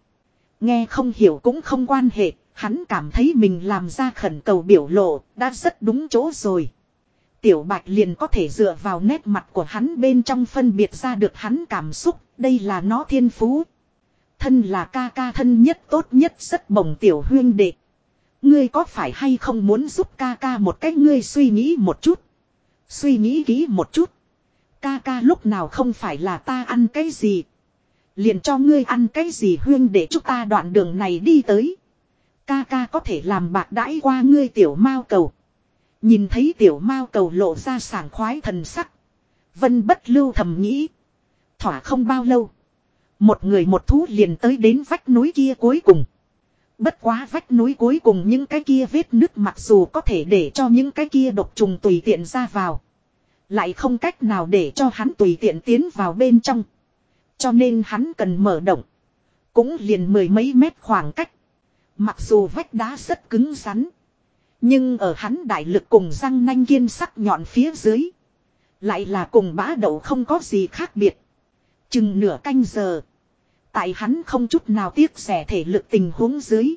Nghe không hiểu cũng không quan hệ. Hắn cảm thấy mình làm ra khẩn cầu biểu lộ đã rất đúng chỗ rồi. Tiểu bạch liền có thể dựa vào nét mặt của hắn bên trong phân biệt ra được hắn cảm xúc. Đây là nó thiên phú. Thân là ca ca thân nhất tốt nhất rất bồng tiểu huyên đệ. Ngươi có phải hay không muốn giúp ca ca một cách ngươi suy nghĩ một chút. Suy nghĩ kỹ một chút. Ca ca lúc nào không phải là ta ăn cái gì. Liền cho ngươi ăn cái gì huyên để chúng ta đoạn đường này đi tới. Ca ca có thể làm bạc đãi qua ngươi tiểu mao cầu. Nhìn thấy tiểu mao cầu lộ ra sảng khoái thần sắc. Vân bất lưu thầm nghĩ. Thỏa không bao lâu. Một người một thú liền tới đến vách núi kia cuối cùng. Bất quá vách núi cuối cùng những cái kia vết nứt mặc dù có thể để cho những cái kia độc trùng tùy tiện ra vào. Lại không cách nào để cho hắn tùy tiện tiến vào bên trong. Cho nên hắn cần mở động. Cũng liền mười mấy mét khoảng cách. Mặc dù vách đá rất cứng rắn. Nhưng ở hắn đại lực cùng răng nanh kiên sắc nhọn phía dưới. Lại là cùng bá đậu không có gì khác biệt. Chừng nửa canh giờ. Tại hắn không chút nào tiếc rẻ thể lực tình huống dưới.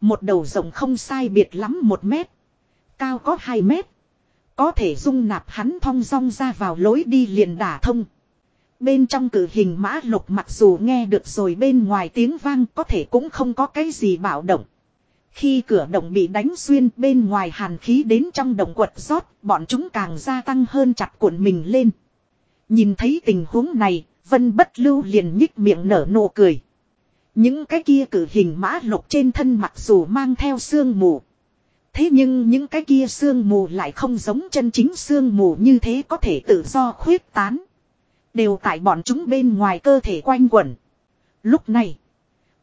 Một đầu rộng không sai biệt lắm một mét. Cao có hai mét. Có thể dung nạp hắn thong dong ra vào lối đi liền đả thông. Bên trong cử hình mã lục mặc dù nghe được rồi bên ngoài tiếng vang có thể cũng không có cái gì bạo động. Khi cửa động bị đánh xuyên bên ngoài hàn khí đến trong động quật rót, bọn chúng càng gia tăng hơn chặt cuộn mình lên. Nhìn thấy tình huống này, Vân bất lưu liền nhích miệng nở nụ cười. Những cái kia cử hình mã lục trên thân mặc dù mang theo xương mù. Thế nhưng những cái kia xương mù lại không giống chân chính xương mù như thế có thể tự do khuyết tán. Đều tại bọn chúng bên ngoài cơ thể quanh quẩn. Lúc này,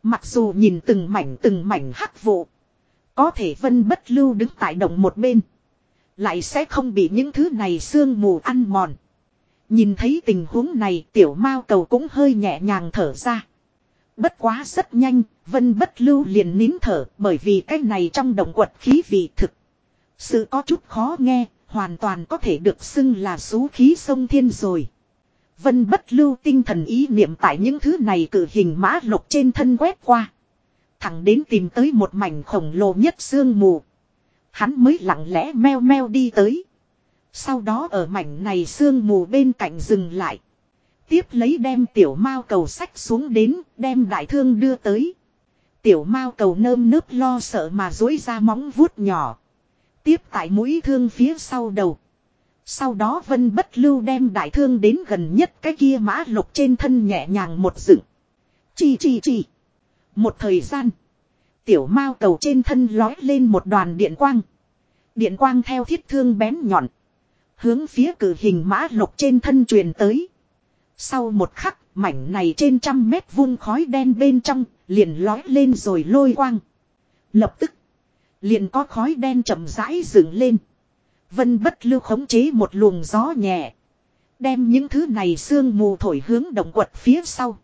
mặc dù nhìn từng mảnh từng mảnh hắc vụ. Có thể vân bất lưu đứng tại động một bên. Lại sẽ không bị những thứ này sương mù ăn mòn. Nhìn thấy tình huống này tiểu mao cầu cũng hơi nhẹ nhàng thở ra. Bất quá rất nhanh, vân bất lưu liền nín thở bởi vì cái này trong động quật khí vị thực. Sự có chút khó nghe, hoàn toàn có thể được xưng là số khí sông thiên rồi. Vân bất lưu tinh thần ý niệm tại những thứ này cử hình mã lục trên thân quét qua. Thẳng đến tìm tới một mảnh khổng lồ nhất sương mù. Hắn mới lặng lẽ meo meo đi tới. Sau đó ở mảnh này sương mù bên cạnh dừng lại. Tiếp lấy đem tiểu mao cầu sách xuống đến, đem đại thương đưa tới. Tiểu mao cầu nơm nớp lo sợ mà dối ra móng vuốt nhỏ. Tiếp tại mũi thương phía sau đầu. Sau đó vân bất lưu đem đại thương đến gần nhất cái kia mã lục trên thân nhẹ nhàng một dựng. Chi chi chi. Một thời gian. Tiểu mao cầu trên thân lói lên một đoàn điện quang. Điện quang theo thiết thương bén nhọn. Hướng phía cử hình mã lục trên thân truyền tới. Sau một khắc, mảnh này trên trăm mét vuông khói đen bên trong, liền lói lên rồi lôi quang. Lập tức, liền có khói đen chậm rãi dựng lên. Vân bất lưu khống chế một luồng gió nhẹ. Đem những thứ này sương mù thổi hướng động quật phía sau.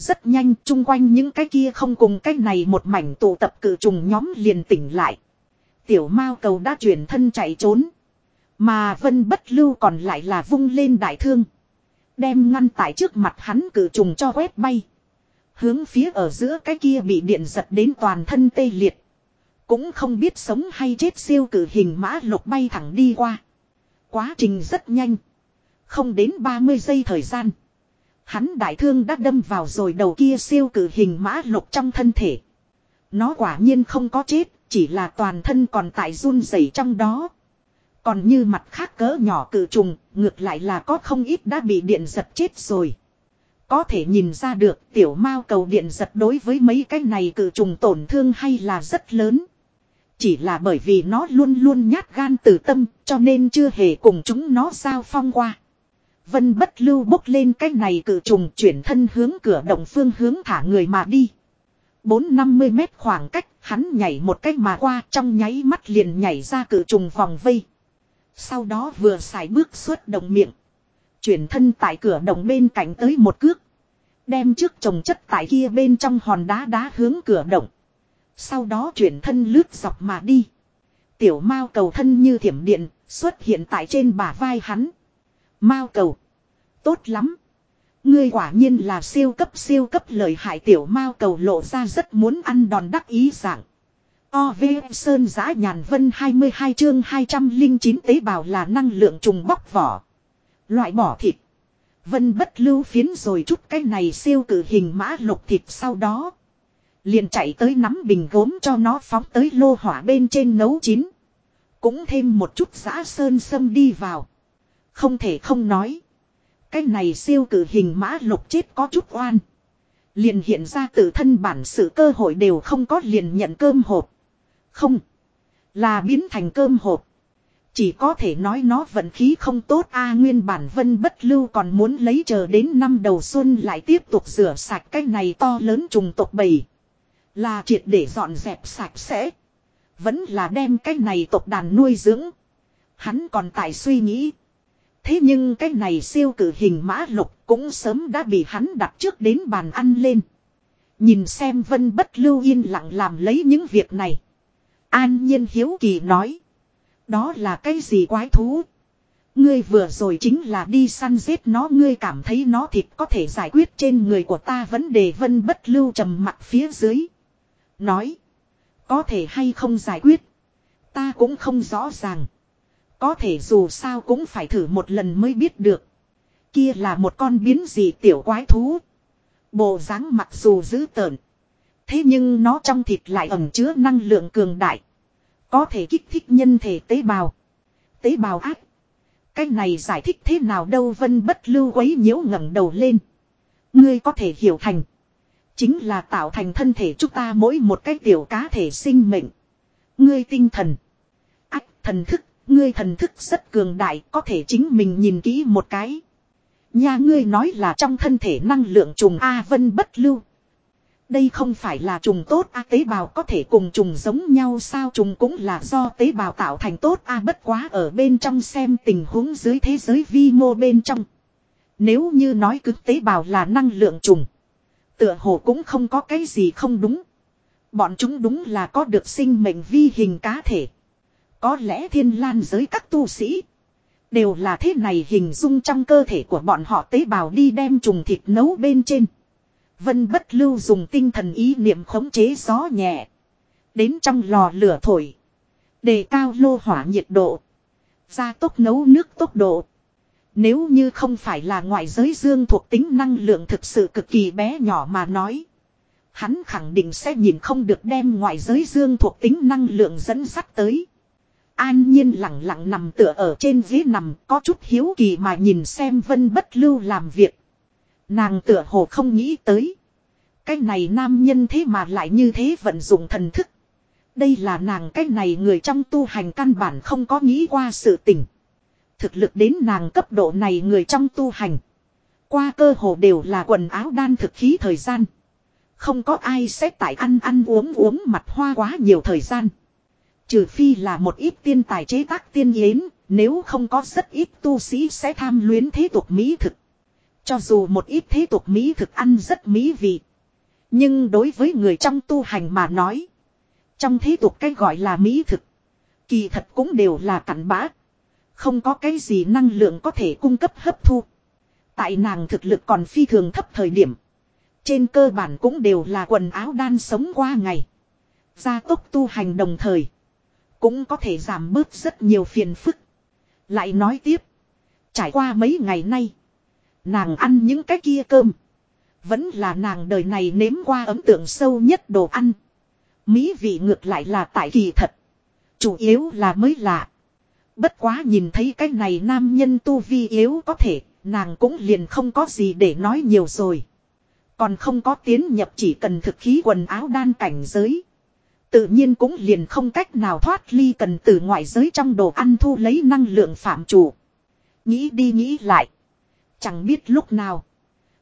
Rất nhanh, chung quanh những cái kia không cùng cái này một mảnh tụ tập cử trùng nhóm liền tỉnh lại. Tiểu mao cầu đã chuyển thân chạy trốn. Mà vân bất lưu còn lại là vung lên đại thương. Đem ngăn tại trước mặt hắn cử trùng cho quét bay. Hướng phía ở giữa cái kia bị điện giật đến toàn thân tê liệt. Cũng không biết sống hay chết siêu cử hình mã lục bay thẳng đi qua. Quá trình rất nhanh. Không đến 30 giây thời gian. Hắn đại thương đã đâm vào rồi đầu kia siêu cử hình mã lục trong thân thể. Nó quả nhiên không có chết, chỉ là toàn thân còn tại run rẩy trong đó. Còn như mặt khác cỡ nhỏ cử trùng, ngược lại là có không ít đã bị điện giật chết rồi. Có thể nhìn ra được tiểu mao cầu điện giật đối với mấy cái này cử trùng tổn thương hay là rất lớn. Chỉ là bởi vì nó luôn luôn nhát gan từ tâm cho nên chưa hề cùng chúng nó giao phong qua. Vân bất lưu bốc lên cái này cử trùng chuyển thân hướng cửa động phương hướng thả người mà đi. Bốn năm mươi mét khoảng cách, hắn nhảy một cách mà qua, trong nháy mắt liền nhảy ra cử trùng vòng vây. Sau đó vừa xài bước suốt đồng miệng. Chuyển thân tại cửa động bên cạnh tới một cước. Đem trước trồng chất tại kia bên trong hòn đá đá hướng cửa động. Sau đó chuyển thân lướt dọc mà đi. Tiểu mao cầu thân như thiểm điện, xuất hiện tại trên bả vai hắn. Mao cầu. Tốt lắm. Ngươi quả nhiên là siêu cấp siêu cấp lời hại tiểu mao cầu lộ ra rất muốn ăn đòn đắc ý dạng. O.V. Sơn giã nhàn vân 22 chương 209 tế bào là năng lượng trùng bóc vỏ. Loại bỏ thịt. Vân bất lưu phiến rồi chút cái này siêu cử hình mã lục thịt sau đó. Liền chạy tới nắm bình gốm cho nó phóng tới lô hỏa bên trên nấu chín. Cũng thêm một chút giã sơn sâm đi vào. Không thể không nói. Cái này siêu cử hình mã lục chết có chút oan. Liền hiện ra tự thân bản sự cơ hội đều không có liền nhận cơm hộp. Không. Là biến thành cơm hộp. Chỉ có thể nói nó vận khí không tốt a nguyên bản vân bất lưu còn muốn lấy chờ đến năm đầu xuân lại tiếp tục rửa sạch cái này to lớn trùng tộc bầy. Là triệt để dọn dẹp sạch sẽ. Vẫn là đem cái này tộc đàn nuôi dưỡng. Hắn còn tại suy nghĩ. Thế nhưng cái này siêu cử hình mã lục cũng sớm đã bị hắn đặt trước đến bàn ăn lên. Nhìn xem vân bất lưu yên lặng làm lấy những việc này. An nhiên hiếu kỳ nói. Đó là cái gì quái thú? Ngươi vừa rồi chính là đi săn giết nó, ngươi cảm thấy nó thịt có thể giải quyết trên người của ta vấn đề vân bất lưu trầm mặt phía dưới. Nói. Có thể hay không giải quyết. Ta cũng không rõ ràng. Có thể dù sao cũng phải thử một lần mới biết được. Kia là một con biến dị tiểu quái thú. Bộ dáng mặc dù dữ tợn. Thế nhưng nó trong thịt lại ẩn chứa năng lượng cường đại. Có thể kích thích nhân thể tế bào. Tế bào ác. Cái này giải thích thế nào đâu vân bất lưu quấy nhiễu ngẩng đầu lên. Ngươi có thể hiểu thành. Chính là tạo thành thân thể chúng ta mỗi một cái tiểu cá thể sinh mệnh. Ngươi tinh thần. ác thần thức. Ngươi thần thức rất cường đại, có thể chính mình nhìn kỹ một cái. Nhà ngươi nói là trong thân thể năng lượng trùng A vân bất lưu. Đây không phải là trùng tốt A tế bào có thể cùng trùng giống nhau sao trùng cũng là do tế bào tạo thành tốt A, bất quá ở bên trong xem tình huống dưới thế giới vi mô bên trong. Nếu như nói cứ tế bào là năng lượng trùng. Tựa hồ cũng không có cái gì không đúng. Bọn chúng đúng là có được sinh mệnh vi hình cá thể. Có lẽ thiên lan giới các tu sĩ. Đều là thế này hình dung trong cơ thể của bọn họ tế bào đi đem trùng thịt nấu bên trên. Vân bất lưu dùng tinh thần ý niệm khống chế gió nhẹ. Đến trong lò lửa thổi. Đề cao lô hỏa nhiệt độ. Gia tốc nấu nước tốc độ. Nếu như không phải là ngoại giới dương thuộc tính năng lượng thực sự cực kỳ bé nhỏ mà nói. Hắn khẳng định sẽ nhìn không được đem ngoại giới dương thuộc tính năng lượng dẫn sắt tới. An nhiên lặng lặng nằm tựa ở trên ghế nằm, có chút hiếu kỳ mà nhìn xem vân bất lưu làm việc. Nàng tựa hồ không nghĩ tới. Cái này nam nhân thế mà lại như thế vận dụng thần thức. Đây là nàng cái này người trong tu hành căn bản không có nghĩ qua sự tình. Thực lực đến nàng cấp độ này người trong tu hành. Qua cơ hồ đều là quần áo đan thực khí thời gian. Không có ai sẽ tại ăn ăn uống uống mặt hoa quá nhiều thời gian. Trừ phi là một ít tiên tài chế tác tiên yến, nếu không có rất ít tu sĩ sẽ tham luyến thế tục mỹ thực. Cho dù một ít thế tục mỹ thực ăn rất mỹ vị. Nhưng đối với người trong tu hành mà nói. Trong thế tục cái gọi là mỹ thực. Kỳ thật cũng đều là cặn bã. Không có cái gì năng lượng có thể cung cấp hấp thu. Tại nàng thực lực còn phi thường thấp thời điểm. Trên cơ bản cũng đều là quần áo đan sống qua ngày. Gia tốc tu hành đồng thời. Cũng có thể giảm bớt rất nhiều phiền phức. Lại nói tiếp. Trải qua mấy ngày nay. Nàng ăn những cái kia cơm. Vẫn là nàng đời này nếm qua ấn tượng sâu nhất đồ ăn. Mỹ vị ngược lại là tại kỳ thật. Chủ yếu là mới lạ. Bất quá nhìn thấy cái này nam nhân tu vi yếu có thể, nàng cũng liền không có gì để nói nhiều rồi. Còn không có tiến nhập chỉ cần thực khí quần áo đan cảnh giới. Tự nhiên cũng liền không cách nào thoát ly cần từ ngoại giới trong đồ ăn thu lấy năng lượng phạm chủ. Nghĩ đi nghĩ lại. Chẳng biết lúc nào.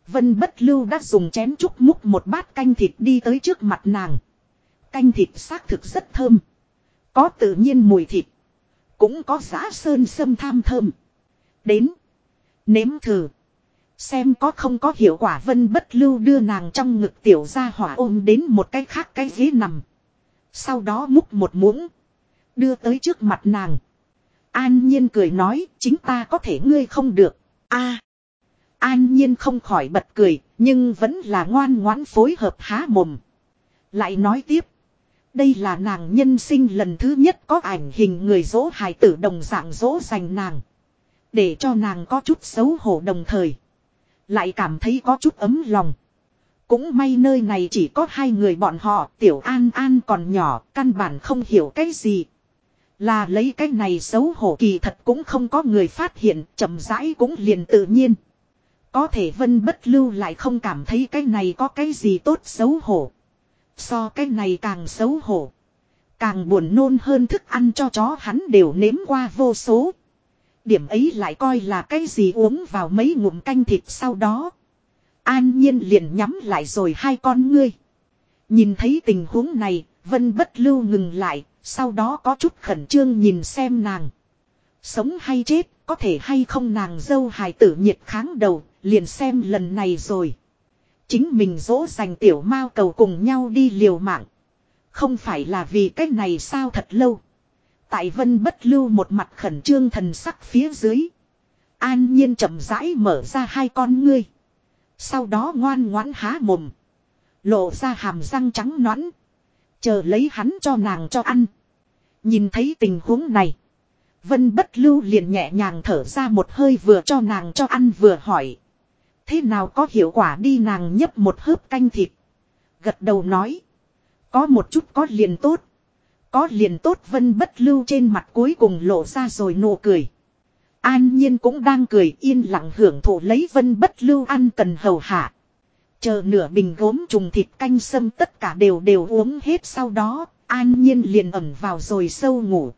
Vân bất lưu đã dùng chén trúc múc một bát canh thịt đi tới trước mặt nàng. Canh thịt xác thực rất thơm. Có tự nhiên mùi thịt. Cũng có giá sơn sâm tham thơm. Đến. Nếm thử. Xem có không có hiệu quả vân bất lưu đưa nàng trong ngực tiểu ra hỏa ôm đến một cái khác cái ghế nằm. Sau đó múc một muỗng. Đưa tới trước mặt nàng. An nhiên cười nói, chính ta có thể, ngươi không được. a An nhiên không khỏi bật cười, nhưng vẫn là ngoan ngoãn phối hợp há mồm. Lại nói tiếp. Đây là nàng nhân sinh lần thứ nhất có ảnh hình người dỗ hài tử đồng dạng dỗ dành nàng. Để cho nàng có chút xấu hổ đồng thời. Lại cảm thấy có chút ấm lòng. Cũng may nơi này chỉ có hai người bọn họ, tiểu an an còn nhỏ, căn bản không hiểu cái gì. Là lấy cái này xấu hổ kỳ thật cũng không có người phát hiện, chậm rãi cũng liền tự nhiên. Có thể vân bất lưu lại không cảm thấy cái này có cái gì tốt xấu hổ. So cái này càng xấu hổ. Càng buồn nôn hơn thức ăn cho chó hắn đều nếm qua vô số. Điểm ấy lại coi là cái gì uống vào mấy ngụm canh thịt sau đó. An nhiên liền nhắm lại rồi hai con ngươi. Nhìn thấy tình huống này, Vân bất lưu ngừng lại, sau đó có chút khẩn trương nhìn xem nàng. Sống hay chết, có thể hay không nàng dâu hài tử nhiệt kháng đầu, liền xem lần này rồi. Chính mình dỗ dành tiểu mao cầu cùng nhau đi liều mạng. Không phải là vì cái này sao thật lâu. Tại vân bất lưu một mặt khẩn trương thần sắc phía dưới. An nhiên chậm rãi mở ra hai con ngươi. Sau đó ngoan ngoãn há mồm. Lộ ra hàm răng trắng nõn. Chờ lấy hắn cho nàng cho ăn. Nhìn thấy tình huống này. Vân bất lưu liền nhẹ nhàng thở ra một hơi vừa cho nàng cho ăn vừa hỏi. Thế nào có hiệu quả đi nàng nhấp một hớp canh thịt. Gật đầu nói. Có một chút có liền tốt. Có liền tốt vân bất lưu trên mặt cuối cùng lộ ra rồi nụ cười. An nhiên cũng đang cười yên lặng hưởng thụ lấy vân bất lưu ăn cần hầu hạ. Chờ nửa bình gốm trùng thịt canh sâm tất cả đều đều uống hết sau đó, an nhiên liền ẩm vào rồi sâu ngủ.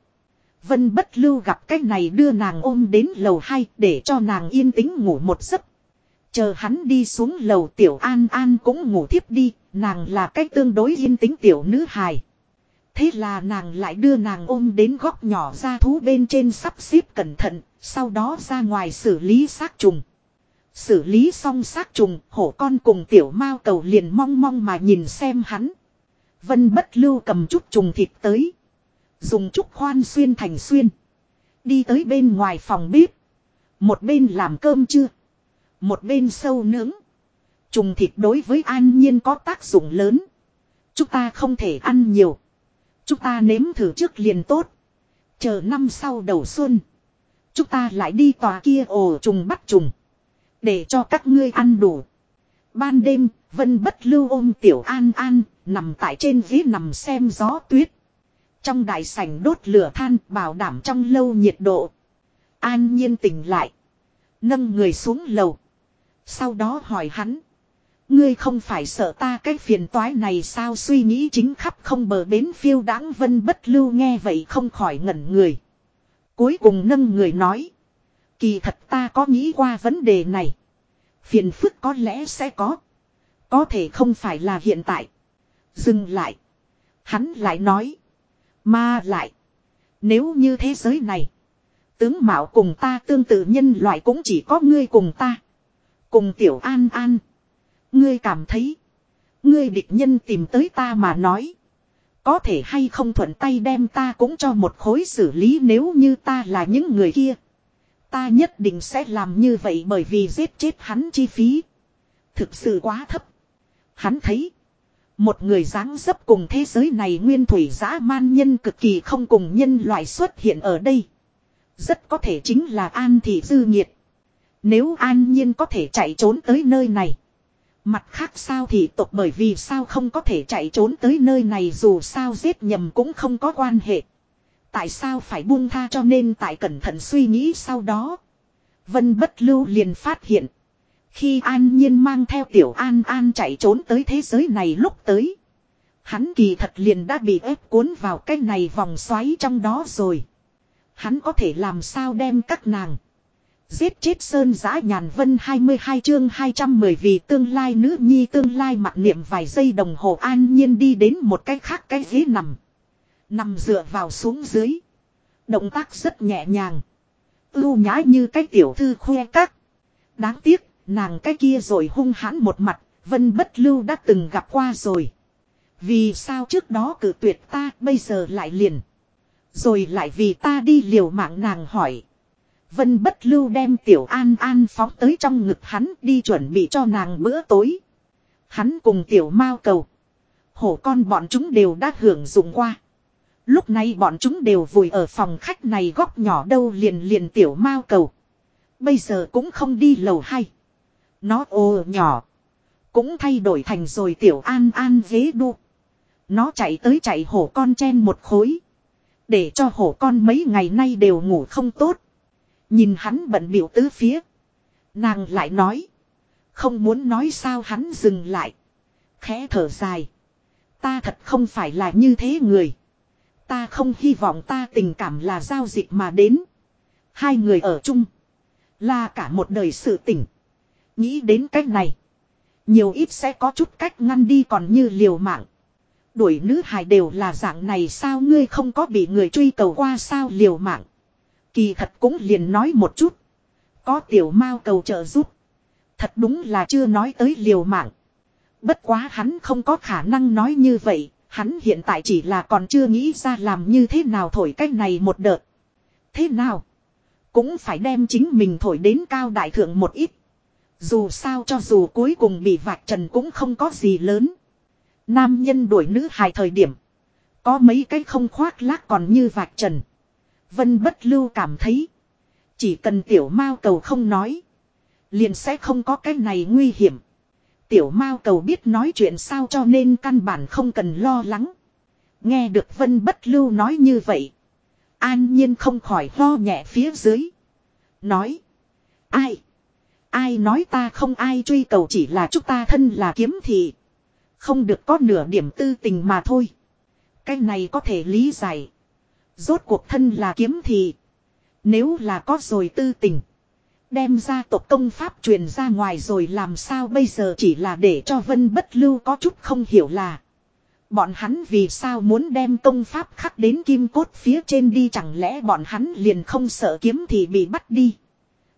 Vân bất lưu gặp cách này đưa nàng ôm đến lầu hai để cho nàng yên tĩnh ngủ một giấc. Chờ hắn đi xuống lầu tiểu an an cũng ngủ thiếp đi, nàng là cách tương đối yên tĩnh tiểu nữ hài. Thế là nàng lại đưa nàng ôm đến góc nhỏ ra thú bên trên sắp xếp cẩn thận, sau đó ra ngoài xử lý xác trùng. Xử lý xong xác trùng, hổ con cùng tiểu mao cầu liền mong mong mà nhìn xem hắn. Vân bất lưu cầm chút trùng thịt tới. Dùng chút khoan xuyên thành xuyên. Đi tới bên ngoài phòng bếp. Một bên làm cơm chưa. Một bên sâu nướng. Trùng thịt đối với an nhiên có tác dụng lớn. Chúng ta không thể ăn nhiều. Chúng ta nếm thử trước liền tốt. Chờ năm sau đầu xuân. Chúng ta lại đi tòa kia ổ trùng bắt trùng. Để cho các ngươi ăn đủ. Ban đêm, Vân bất lưu ôm tiểu an an, nằm tại trên ghế nằm xem gió tuyết. Trong đại sảnh đốt lửa than bảo đảm trong lâu nhiệt độ. An nhiên tỉnh lại. Nâng người xuống lầu. Sau đó hỏi hắn. Ngươi không phải sợ ta cái phiền toái này sao suy nghĩ chính khắp không bờ bến phiêu đáng vân bất lưu nghe vậy không khỏi ngẩn người. Cuối cùng nâng người nói. Kỳ thật ta có nghĩ qua vấn đề này. Phiền phức có lẽ sẽ có. Có thể không phải là hiện tại. Dừng lại. Hắn lại nói. Mà lại. Nếu như thế giới này. Tướng Mạo cùng ta tương tự nhân loại cũng chỉ có ngươi cùng ta. Cùng tiểu an an. Ngươi cảm thấy. Ngươi địch nhân tìm tới ta mà nói. Có thể hay không thuận tay đem ta cũng cho một khối xử lý nếu như ta là những người kia. Ta nhất định sẽ làm như vậy bởi vì giết chết hắn chi phí. Thực sự quá thấp. Hắn thấy. Một người dáng dấp cùng thế giới này nguyên thủy dã man nhân cực kỳ không cùng nhân loại xuất hiện ở đây. Rất có thể chính là An Thị Dư Nhiệt. Nếu An Nhiên có thể chạy trốn tới nơi này. Mặt khác sao thì tộc bởi vì sao không có thể chạy trốn tới nơi này dù sao giết nhầm cũng không có quan hệ. Tại sao phải buông tha cho nên tại cẩn thận suy nghĩ sau đó. Vân bất lưu liền phát hiện. Khi an nhiên mang theo tiểu an an chạy trốn tới thế giới này lúc tới. Hắn kỳ thật liền đã bị ép cuốn vào cái này vòng xoáy trong đó rồi. Hắn có thể làm sao đem các nàng. Giết chết Sơn Giã Nhàn Vân 22 chương 210 vì tương lai nữ nhi tương lai mặc niệm vài giây đồng hồ an nhiên đi đến một cái khác cái ghế nằm. Nằm dựa vào xuống dưới. Động tác rất nhẹ nhàng. Ưu nhã như cái tiểu thư khoe các. Đáng tiếc, nàng cái kia rồi hung hãn một mặt, Vân Bất Lưu đã từng gặp qua rồi. Vì sao trước đó cử tuyệt ta bây giờ lại liền. Rồi lại vì ta đi liều mạng nàng hỏi. Vân bất lưu đem tiểu an an phóng tới trong ngực hắn đi chuẩn bị cho nàng bữa tối. Hắn cùng tiểu mao cầu. Hổ con bọn chúng đều đã hưởng dụng qua. Lúc này bọn chúng đều vùi ở phòng khách này góc nhỏ đâu liền liền tiểu mao cầu. Bây giờ cũng không đi lầu hay. Nó ô nhỏ. Cũng thay đổi thành rồi tiểu an an ghế đu. Nó chạy tới chạy hổ con chen một khối. Để cho hổ con mấy ngày nay đều ngủ không tốt. Nhìn hắn bận biểu tứ phía. Nàng lại nói. Không muốn nói sao hắn dừng lại. Khẽ thở dài. Ta thật không phải là như thế người. Ta không hy vọng ta tình cảm là giao dịch mà đến. Hai người ở chung. Là cả một đời sự tỉnh. Nghĩ đến cách này. Nhiều ít sẽ có chút cách ngăn đi còn như liều mạng. Đuổi nữ hài đều là dạng này sao ngươi không có bị người truy cầu qua sao liều mạng. Kỳ thật cũng liền nói một chút. Có tiểu mao cầu trợ giúp. Thật đúng là chưa nói tới liều mạng. Bất quá hắn không có khả năng nói như vậy. Hắn hiện tại chỉ là còn chưa nghĩ ra làm như thế nào thổi cái này một đợt. Thế nào? Cũng phải đem chính mình thổi đến cao đại thượng một ít. Dù sao cho dù cuối cùng bị vạch trần cũng không có gì lớn. Nam nhân đuổi nữ hài thời điểm. có mấy cái không khoác lác còn như vạch trần. Vân bất lưu cảm thấy. Chỉ cần tiểu mao cầu không nói. Liền sẽ không có cái này nguy hiểm. Tiểu mao cầu biết nói chuyện sao cho nên căn bản không cần lo lắng. Nghe được vân bất lưu nói như vậy. An nhiên không khỏi lo nhẹ phía dưới. Nói. Ai? Ai nói ta không ai truy cầu chỉ là chúng ta thân là kiếm thị. Không được có nửa điểm tư tình mà thôi. Cái này có thể lý giải. Rốt cuộc thân là kiếm thị. Nếu là có rồi tư tình. Đem ra tộc công pháp truyền ra ngoài rồi làm sao bây giờ chỉ là để cho vân bất lưu có chút không hiểu là. Bọn hắn vì sao muốn đem công pháp khắc đến kim cốt phía trên đi, chẳng lẽ bọn hắn liền không sợ kiếm thì bị bắt đi.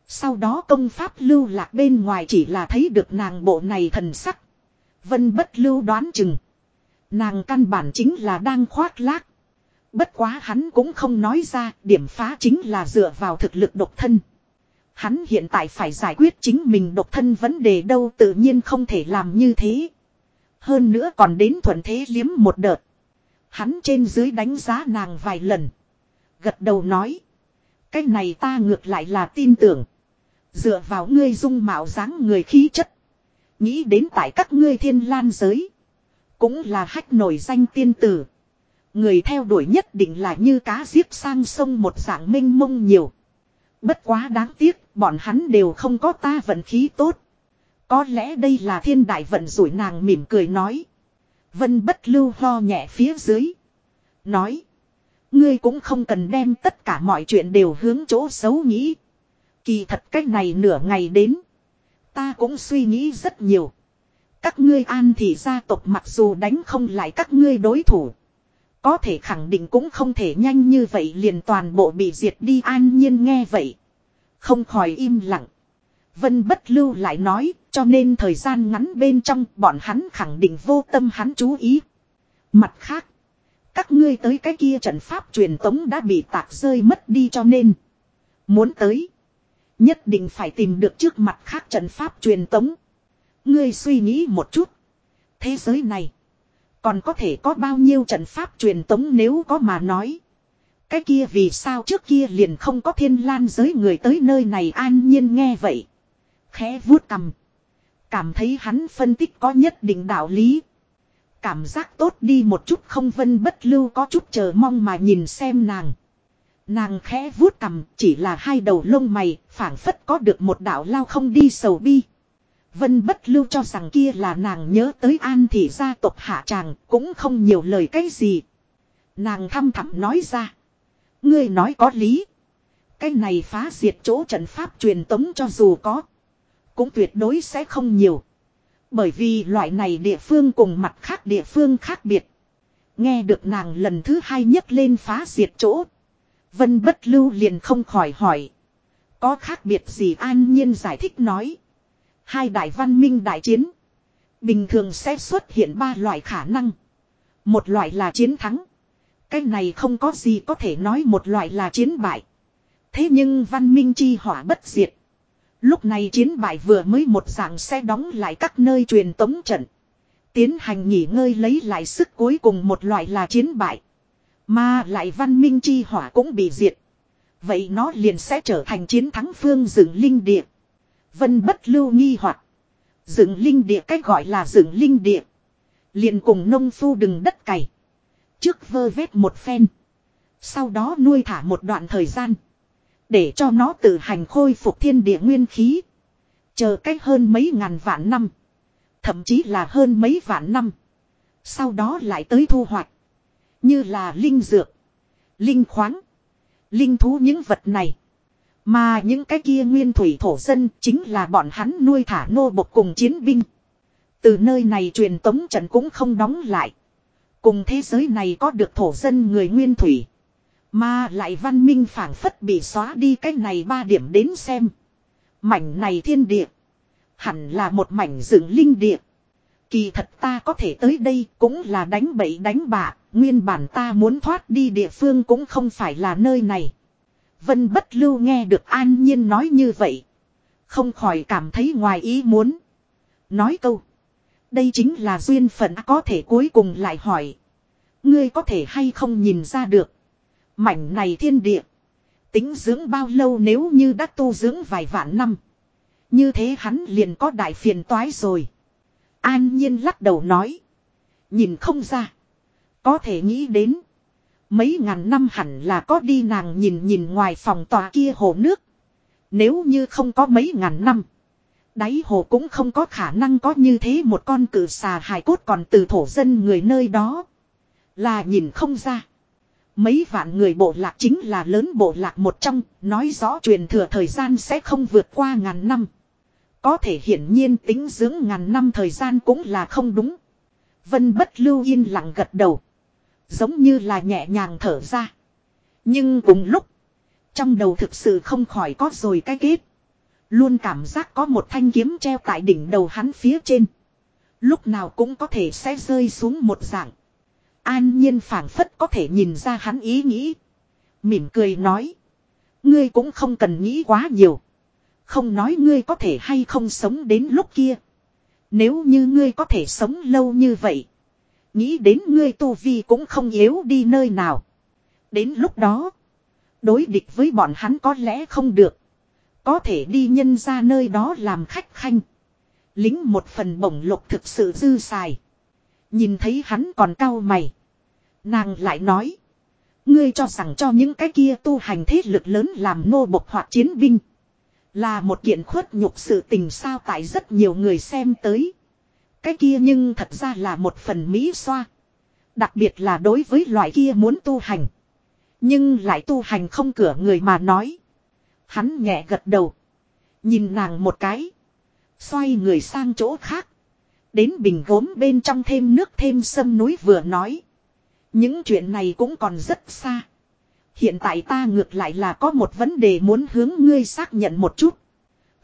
Sau đó công pháp lưu lạc bên ngoài chỉ là thấy được nàng bộ này thần sắc. Vân bất lưu đoán chừng. Nàng căn bản chính là đang khoác lác. Bất quá hắn cũng không nói ra, điểm phá chính là dựa vào thực lực độc thân. Hắn hiện tại phải giải quyết chính mình độc thân vấn đề đâu tự nhiên không thể làm như thế. Hơn nữa còn đến thuận thế liếm một đợt. Hắn trên dưới đánh giá nàng vài lần. Gật đầu nói. Cái này ta ngược lại là tin tưởng. Dựa vào ngươi dung mạo dáng người khí chất. Nghĩ đến tại các ngươi thiên lan giới. Cũng là hách nổi danh tiên tử. Người theo đuổi nhất định là như cá diếp sang sông một dạng minh mông nhiều. Bất quá đáng tiếc, bọn hắn đều không có ta vận khí tốt. Có lẽ đây là thiên đại vận rủi nàng mỉm cười nói. Vân bất lưu ho nhẹ phía dưới. Nói. Ngươi cũng không cần đem tất cả mọi chuyện đều hướng chỗ xấu nghĩ. Kỳ thật cách này nửa ngày đến. Ta cũng suy nghĩ rất nhiều. Các ngươi an thì gia tộc mặc dù đánh không lại các ngươi đối thủ. Có thể khẳng định cũng không thể nhanh như vậy liền toàn bộ bị diệt đi an nhiên nghe vậy. Không khỏi im lặng. Vân bất lưu lại nói, cho nên thời gian ngắn bên trong bọn hắn khẳng định vô tâm hắn chú ý. Mặt khác. Các ngươi tới cái kia trận pháp truyền tống đã bị tạc rơi mất đi cho nên. Muốn tới. Nhất định phải tìm được trước mặt khác trận pháp truyền tống. Ngươi suy nghĩ một chút. Thế giới này. Còn có thể có bao nhiêu trận pháp truyền tống nếu có mà nói. Cái kia vì sao trước kia liền không có thiên lan giới người tới nơi này an nhiên nghe vậy. Khẽ vuốt cầm. Cảm thấy hắn phân tích có nhất định đạo lý. Cảm giác tốt đi một chút không vân bất lưu có chút chờ mong mà nhìn xem nàng. Nàng khẽ vuốt cầm chỉ là hai đầu lông mày, phảng phất có được một đạo lao không đi sầu bi. Vân bất lưu cho rằng kia là nàng nhớ tới an thị gia tộc hạ tràng cũng không nhiều lời cái gì. Nàng thăm thẳm nói ra. Ngươi nói có lý. Cái này phá diệt chỗ trận pháp truyền tống cho dù có. Cũng tuyệt đối sẽ không nhiều. Bởi vì loại này địa phương cùng mặt khác địa phương khác biệt. Nghe được nàng lần thứ hai nhất lên phá diệt chỗ. Vân bất lưu liền không khỏi hỏi. Có khác biệt gì an nhiên giải thích nói. Hai đại văn minh đại chiến. Bình thường sẽ xuất hiện ba loại khả năng. Một loại là chiến thắng. Cái này không có gì có thể nói một loại là chiến bại. Thế nhưng văn minh chi hỏa bất diệt. Lúc này chiến bại vừa mới một dạng sẽ đóng lại các nơi truyền tống trận. Tiến hành nghỉ ngơi lấy lại sức cuối cùng một loại là chiến bại. Mà lại văn minh chi hỏa cũng bị diệt. Vậy nó liền sẽ trở thành chiến thắng phương dựng linh địa. Vân bất lưu nghi hoặc Dựng linh địa cách gọi là dựng linh địa. Liền cùng nông phu đừng đất cày. Trước vơ vét một phen. Sau đó nuôi thả một đoạn thời gian. Để cho nó tự hành khôi phục thiên địa nguyên khí. Chờ cách hơn mấy ngàn vạn năm. Thậm chí là hơn mấy vạn năm. Sau đó lại tới thu hoạch. Như là linh dược. Linh khoáng. Linh thú những vật này. Mà những cái kia nguyên thủy thổ dân chính là bọn hắn nuôi thả nô bộc cùng chiến binh. Từ nơi này truyền tống trận cũng không đóng lại. Cùng thế giới này có được thổ dân người nguyên thủy. Mà lại văn minh phảng phất bị xóa đi cái này ba điểm đến xem. Mảnh này thiên địa. Hẳn là một mảnh dựng linh địa. Kỳ thật ta có thể tới đây cũng là đánh bậy đánh bạ. Nguyên bản ta muốn thoát đi địa phương cũng không phải là nơi này. Vân bất lưu nghe được an nhiên nói như vậy. Không khỏi cảm thấy ngoài ý muốn. Nói câu. Đây chính là duyên phận có thể cuối cùng lại hỏi. Ngươi có thể hay không nhìn ra được. Mảnh này thiên địa. Tính dưỡng bao lâu nếu như đã tu dưỡng vài vạn năm. Như thế hắn liền có đại phiền toái rồi. An nhiên lắc đầu nói. Nhìn không ra. Có thể nghĩ đến. Mấy ngàn năm hẳn là có đi nàng nhìn nhìn ngoài phòng tòa kia hồ nước. Nếu như không có mấy ngàn năm. Đáy hồ cũng không có khả năng có như thế một con cử xà hài cốt còn từ thổ dân người nơi đó. Là nhìn không ra. Mấy vạn người bộ lạc chính là lớn bộ lạc một trong, nói rõ truyền thừa thời gian sẽ không vượt qua ngàn năm. Có thể hiển nhiên tính dưỡng ngàn năm thời gian cũng là không đúng. Vân bất lưu yên lặng gật đầu. Giống như là nhẹ nhàng thở ra. Nhưng cùng lúc. Trong đầu thực sự không khỏi có rồi cái kết. Luôn cảm giác có một thanh kiếm treo tại đỉnh đầu hắn phía trên. Lúc nào cũng có thể sẽ rơi xuống một dạng. An nhiên phảng phất có thể nhìn ra hắn ý nghĩ. Mỉm cười nói. Ngươi cũng không cần nghĩ quá nhiều. Không nói ngươi có thể hay không sống đến lúc kia. Nếu như ngươi có thể sống lâu như vậy. Nghĩ đến ngươi tu vi cũng không yếu đi nơi nào. Đến lúc đó. Đối địch với bọn hắn có lẽ không được. Có thể đi nhân ra nơi đó làm khách khanh. Lính một phần bổng lục thực sự dư xài. Nhìn thấy hắn còn cau mày. Nàng lại nói. Ngươi cho rằng cho những cái kia tu hành thế lực lớn làm nô bộc hoặc chiến binh. Là một kiện khuất nhục sự tình sao tại rất nhiều người xem tới. Cái kia nhưng thật ra là một phần mỹ xoa. Đặc biệt là đối với loại kia muốn tu hành. Nhưng lại tu hành không cửa người mà nói. Hắn nhẹ gật đầu. Nhìn nàng một cái. Xoay người sang chỗ khác. Đến bình gốm bên trong thêm nước thêm sâm núi vừa nói. Những chuyện này cũng còn rất xa. Hiện tại ta ngược lại là có một vấn đề muốn hướng ngươi xác nhận một chút.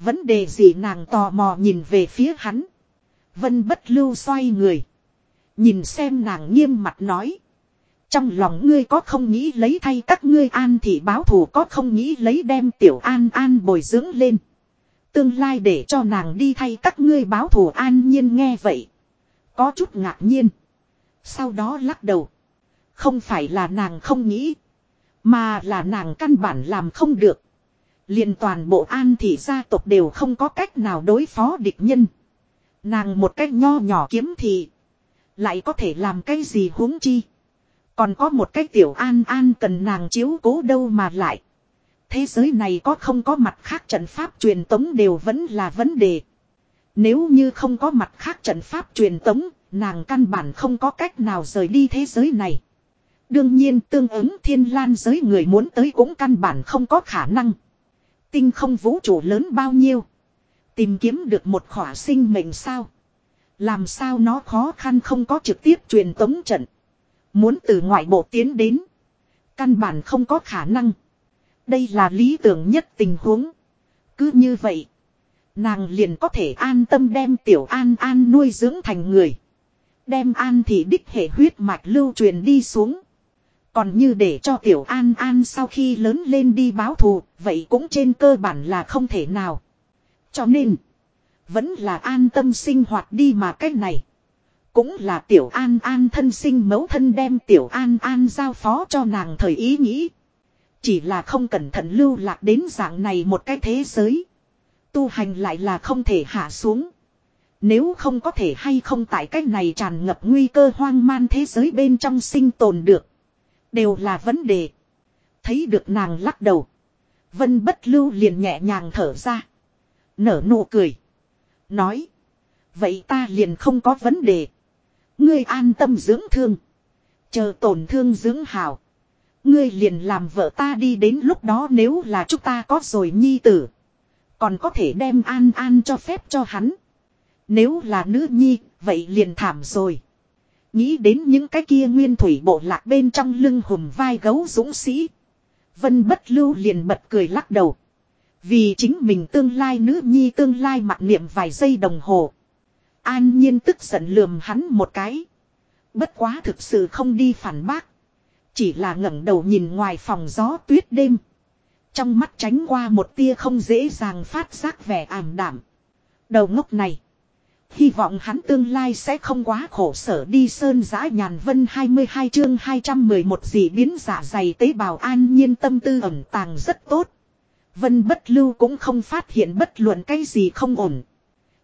Vấn đề gì nàng tò mò nhìn về phía hắn. Vân bất lưu xoay người. Nhìn xem nàng nghiêm mặt nói. Trong lòng ngươi có không nghĩ lấy thay các ngươi an thì báo thù có không nghĩ lấy đem tiểu an an bồi dưỡng lên. Tương lai để cho nàng đi thay các ngươi báo thù an nhiên nghe vậy. Có chút ngạc nhiên. Sau đó lắc đầu. Không phải là nàng không nghĩ. Mà là nàng căn bản làm không được. liền toàn bộ an thị gia tộc đều không có cách nào đối phó địch nhân. Nàng một cách nho nhỏ kiếm thì. Lại có thể làm cái gì huống chi. Còn có một cái tiểu an an cần nàng chiếu cố đâu mà lại. Thế giới này có không có mặt khác trận pháp truyền tống đều vẫn là vấn đề. Nếu như không có mặt khác trận pháp truyền tống, nàng căn bản không có cách nào rời đi thế giới này. Đương nhiên tương ứng thiên lan giới người muốn tới cũng căn bản không có khả năng. Tinh không vũ trụ lớn bao nhiêu. Tìm kiếm được một khỏa sinh mệnh sao. Làm sao nó khó khăn không có trực tiếp truyền tống trận. Muốn từ ngoại bộ tiến đến. Căn bản không có khả năng. Đây là lý tưởng nhất tình huống. Cứ như vậy. Nàng liền có thể an tâm đem tiểu an an nuôi dưỡng thành người. Đem an thì đích hệ huyết mạch lưu truyền đi xuống. Còn như để cho tiểu an an sau khi lớn lên đi báo thù, vậy cũng trên cơ bản là không thể nào. Cho nên, vẫn là an tâm sinh hoạt đi mà cách này. Cũng là tiểu an an thân sinh mẫu thân đem tiểu an an giao phó cho nàng thời ý nghĩ. Chỉ là không cẩn thận lưu lạc đến dạng này một cái thế giới. Tu hành lại là không thể hạ xuống. Nếu không có thể hay không tại cách này tràn ngập nguy cơ hoang man thế giới bên trong sinh tồn được. Đều là vấn đề. Thấy được nàng lắc đầu. Vân bất lưu liền nhẹ nhàng thở ra. Nở nụ cười. Nói. Vậy ta liền không có vấn đề. Ngươi an tâm dưỡng thương. Chờ tổn thương dưỡng hào. Ngươi liền làm vợ ta đi đến lúc đó nếu là chúng ta có rồi nhi tử. Còn có thể đem an an cho phép cho hắn. Nếu là nữ nhi, vậy liền thảm rồi. Nghĩ đến những cái kia nguyên thủy bộ lạc bên trong lưng hùm vai gấu dũng sĩ. Vân bất lưu liền bật cười lắc đầu. Vì chính mình tương lai nữ nhi tương lai mặt niệm vài giây đồng hồ. An nhiên tức giận lườm hắn một cái. Bất quá thực sự không đi phản bác. Chỉ là ngẩng đầu nhìn ngoài phòng gió tuyết đêm. Trong mắt tránh qua một tia không dễ dàng phát giác vẻ ảm đảm. Đầu ngốc này. Hy vọng hắn tương lai sẽ không quá khổ sở đi sơn giã nhàn vân 22 chương 211 dị biến giả dày tế bào an nhiên tâm tư ẩn tàng rất tốt. Vân bất lưu cũng không phát hiện bất luận cái gì không ổn.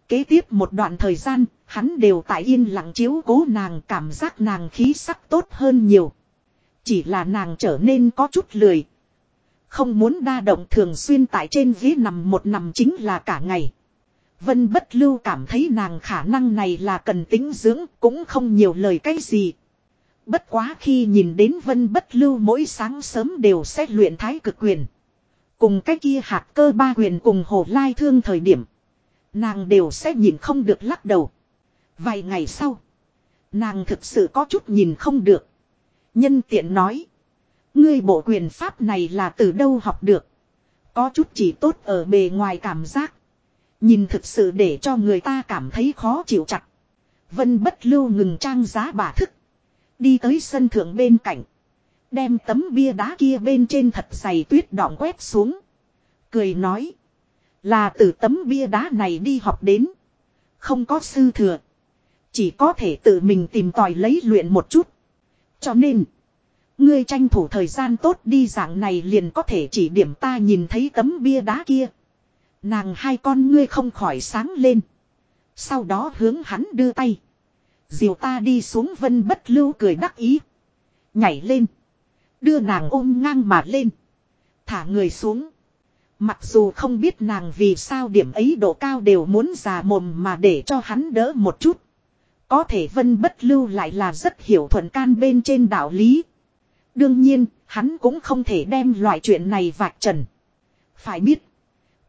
Kế tiếp một đoạn thời gian, hắn đều tại yên lặng chiếu cố nàng cảm giác nàng khí sắc tốt hơn nhiều. Chỉ là nàng trở nên có chút lười. Không muốn đa động thường xuyên tại trên ghế nằm một nằm chính là cả ngày. Vân bất lưu cảm thấy nàng khả năng này là cần tính dưỡng cũng không nhiều lời cái gì. Bất quá khi nhìn đến vân bất lưu mỗi sáng sớm đều sẽ luyện thái cực quyền. Cùng cái kia hạt cơ ba quyền cùng hồ lai thương thời điểm. Nàng đều sẽ nhìn không được lắc đầu. Vài ngày sau. Nàng thực sự có chút nhìn không được. Nhân tiện nói. Ngươi bộ quyền pháp này là từ đâu học được. Có chút chỉ tốt ở bề ngoài cảm giác. Nhìn thực sự để cho người ta cảm thấy khó chịu chặt. Vân bất lưu ngừng trang giá bà thức. Đi tới sân thượng bên cạnh. Đem tấm bia đá kia bên trên thật dày tuyết đọng quét xuống. Cười nói. Là từ tấm bia đá này đi học đến. Không có sư thừa. Chỉ có thể tự mình tìm tòi lấy luyện một chút. Cho nên. Ngươi tranh thủ thời gian tốt đi dạng này liền có thể chỉ điểm ta nhìn thấy tấm bia đá kia. Nàng hai con ngươi không khỏi sáng lên. Sau đó hướng hắn đưa tay. Diều ta đi xuống vân bất lưu cười đắc ý. Nhảy lên. Đưa nàng ôm ngang mà lên. Thả người xuống. Mặc dù không biết nàng vì sao điểm ấy độ cao đều muốn già mồm mà để cho hắn đỡ một chút. Có thể vân bất lưu lại là rất hiểu thuận can bên trên đạo lý. Đương nhiên, hắn cũng không thể đem loại chuyện này vạch trần. Phải biết,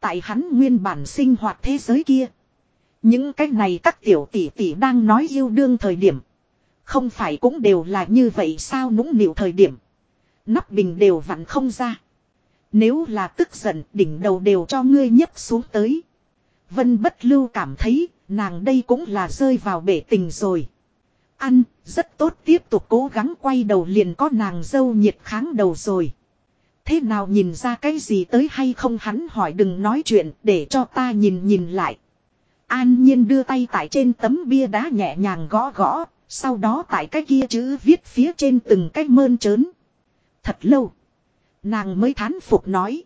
tại hắn nguyên bản sinh hoạt thế giới kia. Những cái này các tiểu tỷ tỷ đang nói yêu đương thời điểm. Không phải cũng đều là như vậy sao nũng nịu thời điểm. Nắp bình đều vặn không ra. Nếu là tức giận đỉnh đầu đều cho ngươi nhấp xuống tới. Vân bất lưu cảm thấy nàng đây cũng là rơi vào bể tình rồi. Ăn, rất tốt tiếp tục cố gắng quay đầu liền có nàng dâu nhiệt kháng đầu rồi. Thế nào nhìn ra cái gì tới hay không hắn hỏi đừng nói chuyện để cho ta nhìn nhìn lại. An nhiên đưa tay tại trên tấm bia đá nhẹ nhàng gõ gõ, sau đó tại cái kia chữ viết phía trên từng cái mơn trớn. Thật lâu. Nàng mới thán phục nói.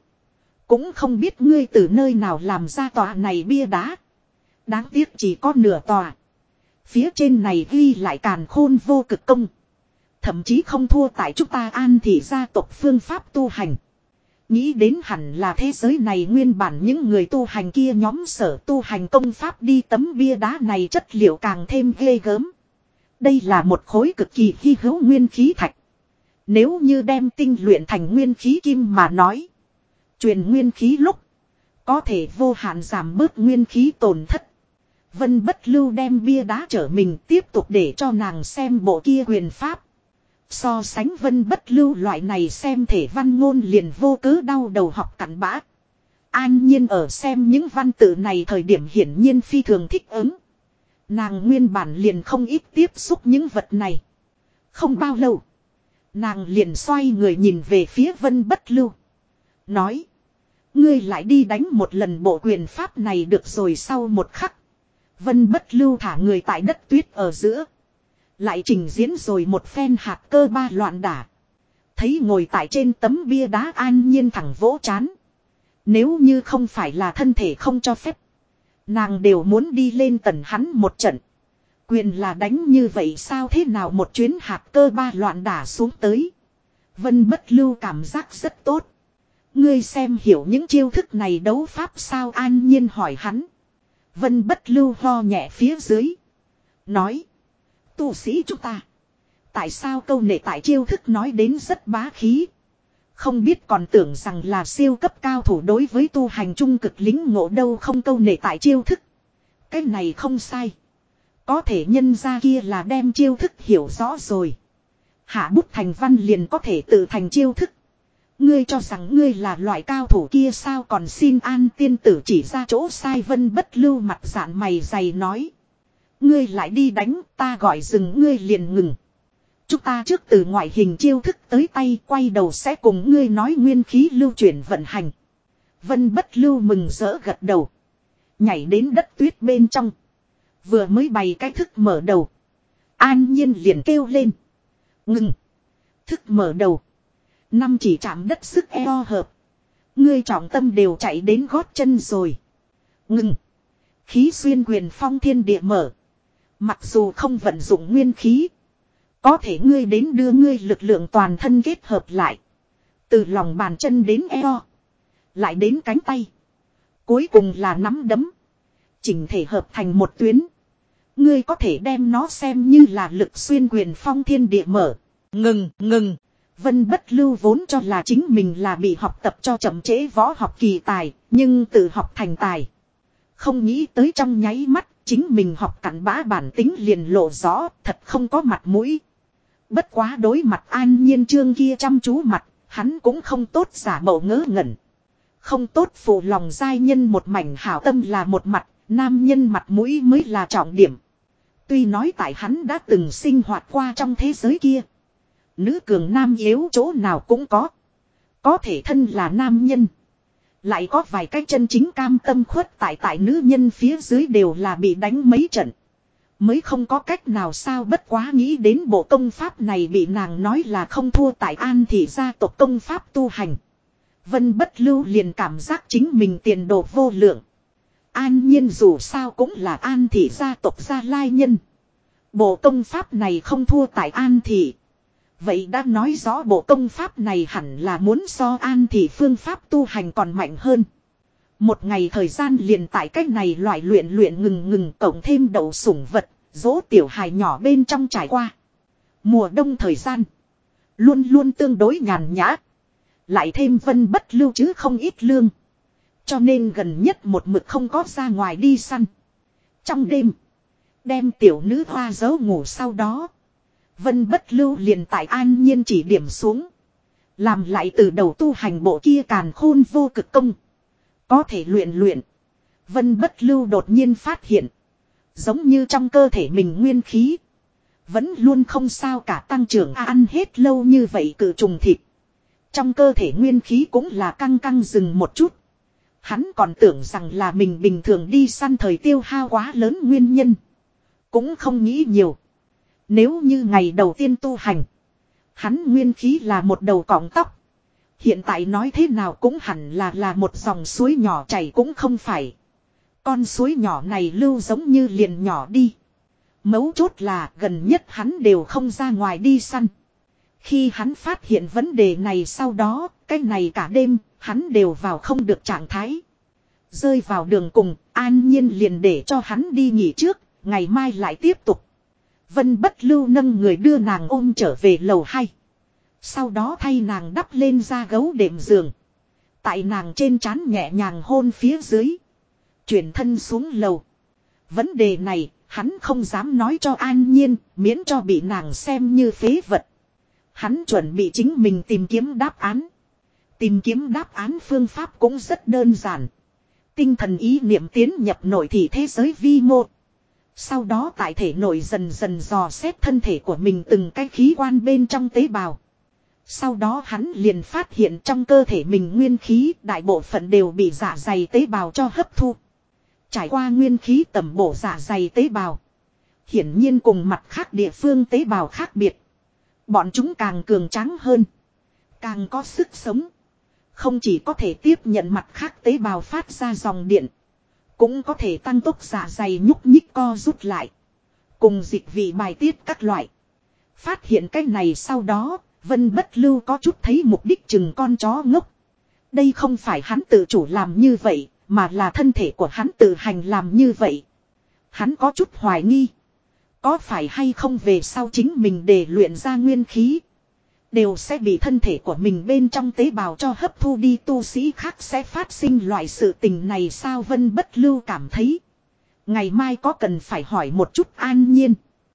Cũng không biết ngươi từ nơi nào làm ra tòa này bia đá. Đáng tiếc chỉ có nửa tòa. Phía trên này ghi lại càn khôn vô cực công. Thậm chí không thua tại chúng ta an thị gia tộc phương pháp tu hành. Nghĩ đến hẳn là thế giới này nguyên bản những người tu hành kia nhóm sở tu hành công pháp đi tấm bia đá này chất liệu càng thêm ghê gớm. Đây là một khối cực kỳ hy hữu nguyên khí thạch. Nếu như đem tinh luyện thành nguyên khí kim mà nói. Truyền nguyên khí lúc. Có thể vô hạn giảm bớt nguyên khí tổn thất. Vân bất lưu đem bia đá trở mình tiếp tục để cho nàng xem bộ kia quyền pháp. So sánh vân bất lưu loại này xem thể văn ngôn liền vô cớ đau đầu học cặn bã. An nhiên ở xem những văn tự này thời điểm hiển nhiên phi thường thích ứng. Nàng nguyên bản liền không ít tiếp xúc những vật này. Không bao lâu. Nàng liền xoay người nhìn về phía vân bất lưu. Nói. Ngươi lại đi đánh một lần bộ quyền pháp này được rồi sau một khắc. Vân bất lưu thả người tại đất tuyết ở giữa. Lại trình diễn rồi một phen hạt cơ ba loạn đả. Thấy ngồi tại trên tấm bia đá an nhiên thẳng vỗ chán. Nếu như không phải là thân thể không cho phép. Nàng đều muốn đi lên tần hắn một trận. Quyền là đánh như vậy sao thế nào một chuyến hạt cơ ba loạn đả xuống tới. Vân bất lưu cảm giác rất tốt. Ngươi xem hiểu những chiêu thức này đấu pháp sao an nhiên hỏi hắn. Vân bất lưu ho nhẹ phía dưới. Nói. Tu sĩ chúng ta. Tại sao câu nệ tại chiêu thức nói đến rất bá khí. Không biết còn tưởng rằng là siêu cấp cao thủ đối với tu hành trung cực lính ngộ đâu không câu nệ tại chiêu thức. Cái này không sai. Có thể nhân ra kia là đem chiêu thức hiểu rõ rồi. Hạ bút thành văn liền có thể tự thành chiêu thức. Ngươi cho rằng ngươi là loại cao thủ kia sao còn xin an tiên tử chỉ ra chỗ sai vân bất lưu mặt dạng mày dày nói. Ngươi lại đi đánh, ta gọi dừng, ngươi liền ngừng. Chúng ta trước từ ngoại hình chiêu thức tới tay quay đầu sẽ cùng ngươi nói nguyên khí lưu chuyển vận hành. Vân bất lưu mừng rỡ gật đầu. Nhảy đến đất tuyết bên trong. Vừa mới bày cái thức mở đầu. An nhiên liền kêu lên. Ngừng. Thức mở đầu. Năm chỉ chạm đất sức eo hợp. Ngươi trọng tâm đều chạy đến gót chân rồi. Ngừng. Khí xuyên quyền phong thiên địa mở. Mặc dù không vận dụng nguyên khí. Có thể ngươi đến đưa ngươi lực lượng toàn thân kết hợp lại. Từ lòng bàn chân đến eo. Lại đến cánh tay. Cuối cùng là nắm đấm. Chỉnh thể hợp thành một tuyến. Ngươi có thể đem nó xem như là lực xuyên quyền phong thiên địa mở. Ngừng, ngừng. Vân bất lưu vốn cho là chính mình là bị học tập cho chậm trễ võ học kỳ tài, nhưng tự học thành tài. Không nghĩ tới trong nháy mắt, chính mình học cặn bã bản tính liền lộ rõ, thật không có mặt mũi. Bất quá đối mặt an nhiên trương kia chăm chú mặt, hắn cũng không tốt giả bộ ngớ ngẩn. Không tốt phụ lòng giai nhân một mảnh hảo tâm là một mặt, nam nhân mặt mũi mới là trọng điểm. Tuy nói tại hắn đã từng sinh hoạt qua trong thế giới kia. Nữ cường nam yếu chỗ nào cũng có. Có thể thân là nam nhân. Lại có vài cái chân chính cam tâm khuất tại tại nữ nhân phía dưới đều là bị đánh mấy trận. Mới không có cách nào sao bất quá nghĩ đến bộ công pháp này bị nàng nói là không thua tại an thì gia tộc công pháp tu hành. Vân bất lưu liền cảm giác chính mình tiền đồ vô lượng. An nhiên dù sao cũng là an thị gia tộc gia lai nhân. Bộ công pháp này không thua tại an thị. Vậy đã nói rõ bộ công pháp này hẳn là muốn so an thị phương pháp tu hành còn mạnh hơn. Một ngày thời gian liền tại cách này loại luyện luyện ngừng ngừng cộng thêm đậu sủng vật, dỗ tiểu hài nhỏ bên trong trải qua. Mùa đông thời gian, luôn luôn tương đối nhàn nhã. Lại thêm vân bất lưu chứ không ít lương. Cho nên gần nhất một mực không có ra ngoài đi săn. Trong đêm, đem tiểu nữ hoa giấu ngủ sau đó. Vân bất lưu liền tại an nhiên chỉ điểm xuống. Làm lại từ đầu tu hành bộ kia càn khôn vô cực công. Có thể luyện luyện. Vân bất lưu đột nhiên phát hiện. Giống như trong cơ thể mình nguyên khí. Vẫn luôn không sao cả tăng trưởng ăn hết lâu như vậy cự trùng thịt. Trong cơ thể nguyên khí cũng là căng căng dừng một chút. Hắn còn tưởng rằng là mình bình thường đi săn thời tiêu hao quá lớn nguyên nhân. Cũng không nghĩ nhiều. Nếu như ngày đầu tiên tu hành. Hắn nguyên khí là một đầu cọng tóc. Hiện tại nói thế nào cũng hẳn là là một dòng suối nhỏ chảy cũng không phải. Con suối nhỏ này lưu giống như liền nhỏ đi. Mấu chốt là gần nhất hắn đều không ra ngoài đi săn. Khi hắn phát hiện vấn đề này sau đó, cái này cả đêm, hắn đều vào không được trạng thái. Rơi vào đường cùng, an nhiên liền để cho hắn đi nghỉ trước, ngày mai lại tiếp tục. Vân bất lưu nâng người đưa nàng ôm trở về lầu hai, Sau đó thay nàng đắp lên ra gấu đệm giường. Tại nàng trên trán nhẹ nhàng hôn phía dưới. Chuyển thân xuống lầu. Vấn đề này, hắn không dám nói cho an nhiên, miễn cho bị nàng xem như phế vật. Hắn chuẩn bị chính mình tìm kiếm đáp án. Tìm kiếm đáp án phương pháp cũng rất đơn giản. Tinh thần ý niệm tiến nhập nội thị thế giới vi mô. Sau đó tại thể nội dần dần dò xét thân thể của mình từng cái khí quan bên trong tế bào. Sau đó hắn liền phát hiện trong cơ thể mình nguyên khí đại bộ phận đều bị dạ dày tế bào cho hấp thu. Trải qua nguyên khí tầm bổ dạ dày tế bào. Hiển nhiên cùng mặt khác địa phương tế bào khác biệt. Bọn chúng càng cường tráng hơn. Càng có sức sống. Không chỉ có thể tiếp nhận mặt khác tế bào phát ra dòng điện. Cũng có thể tăng tốc dạ dày nhúc nhích co rút lại. Cùng dịch vị bài tiết các loại. Phát hiện cái này sau đó, Vân Bất Lưu có chút thấy mục đích chừng con chó ngốc. Đây không phải hắn tự chủ làm như vậy, mà là thân thể của hắn tự hành làm như vậy. Hắn có chút hoài nghi. Có phải hay không về sau chính mình để luyện ra nguyên khí. Đều sẽ bị thân thể của mình bên trong tế bào cho hấp thu đi tu sĩ khác sẽ phát sinh loại sự tình này sao vân bất lưu cảm thấy. Ngày mai có cần phải hỏi một chút an nhiên.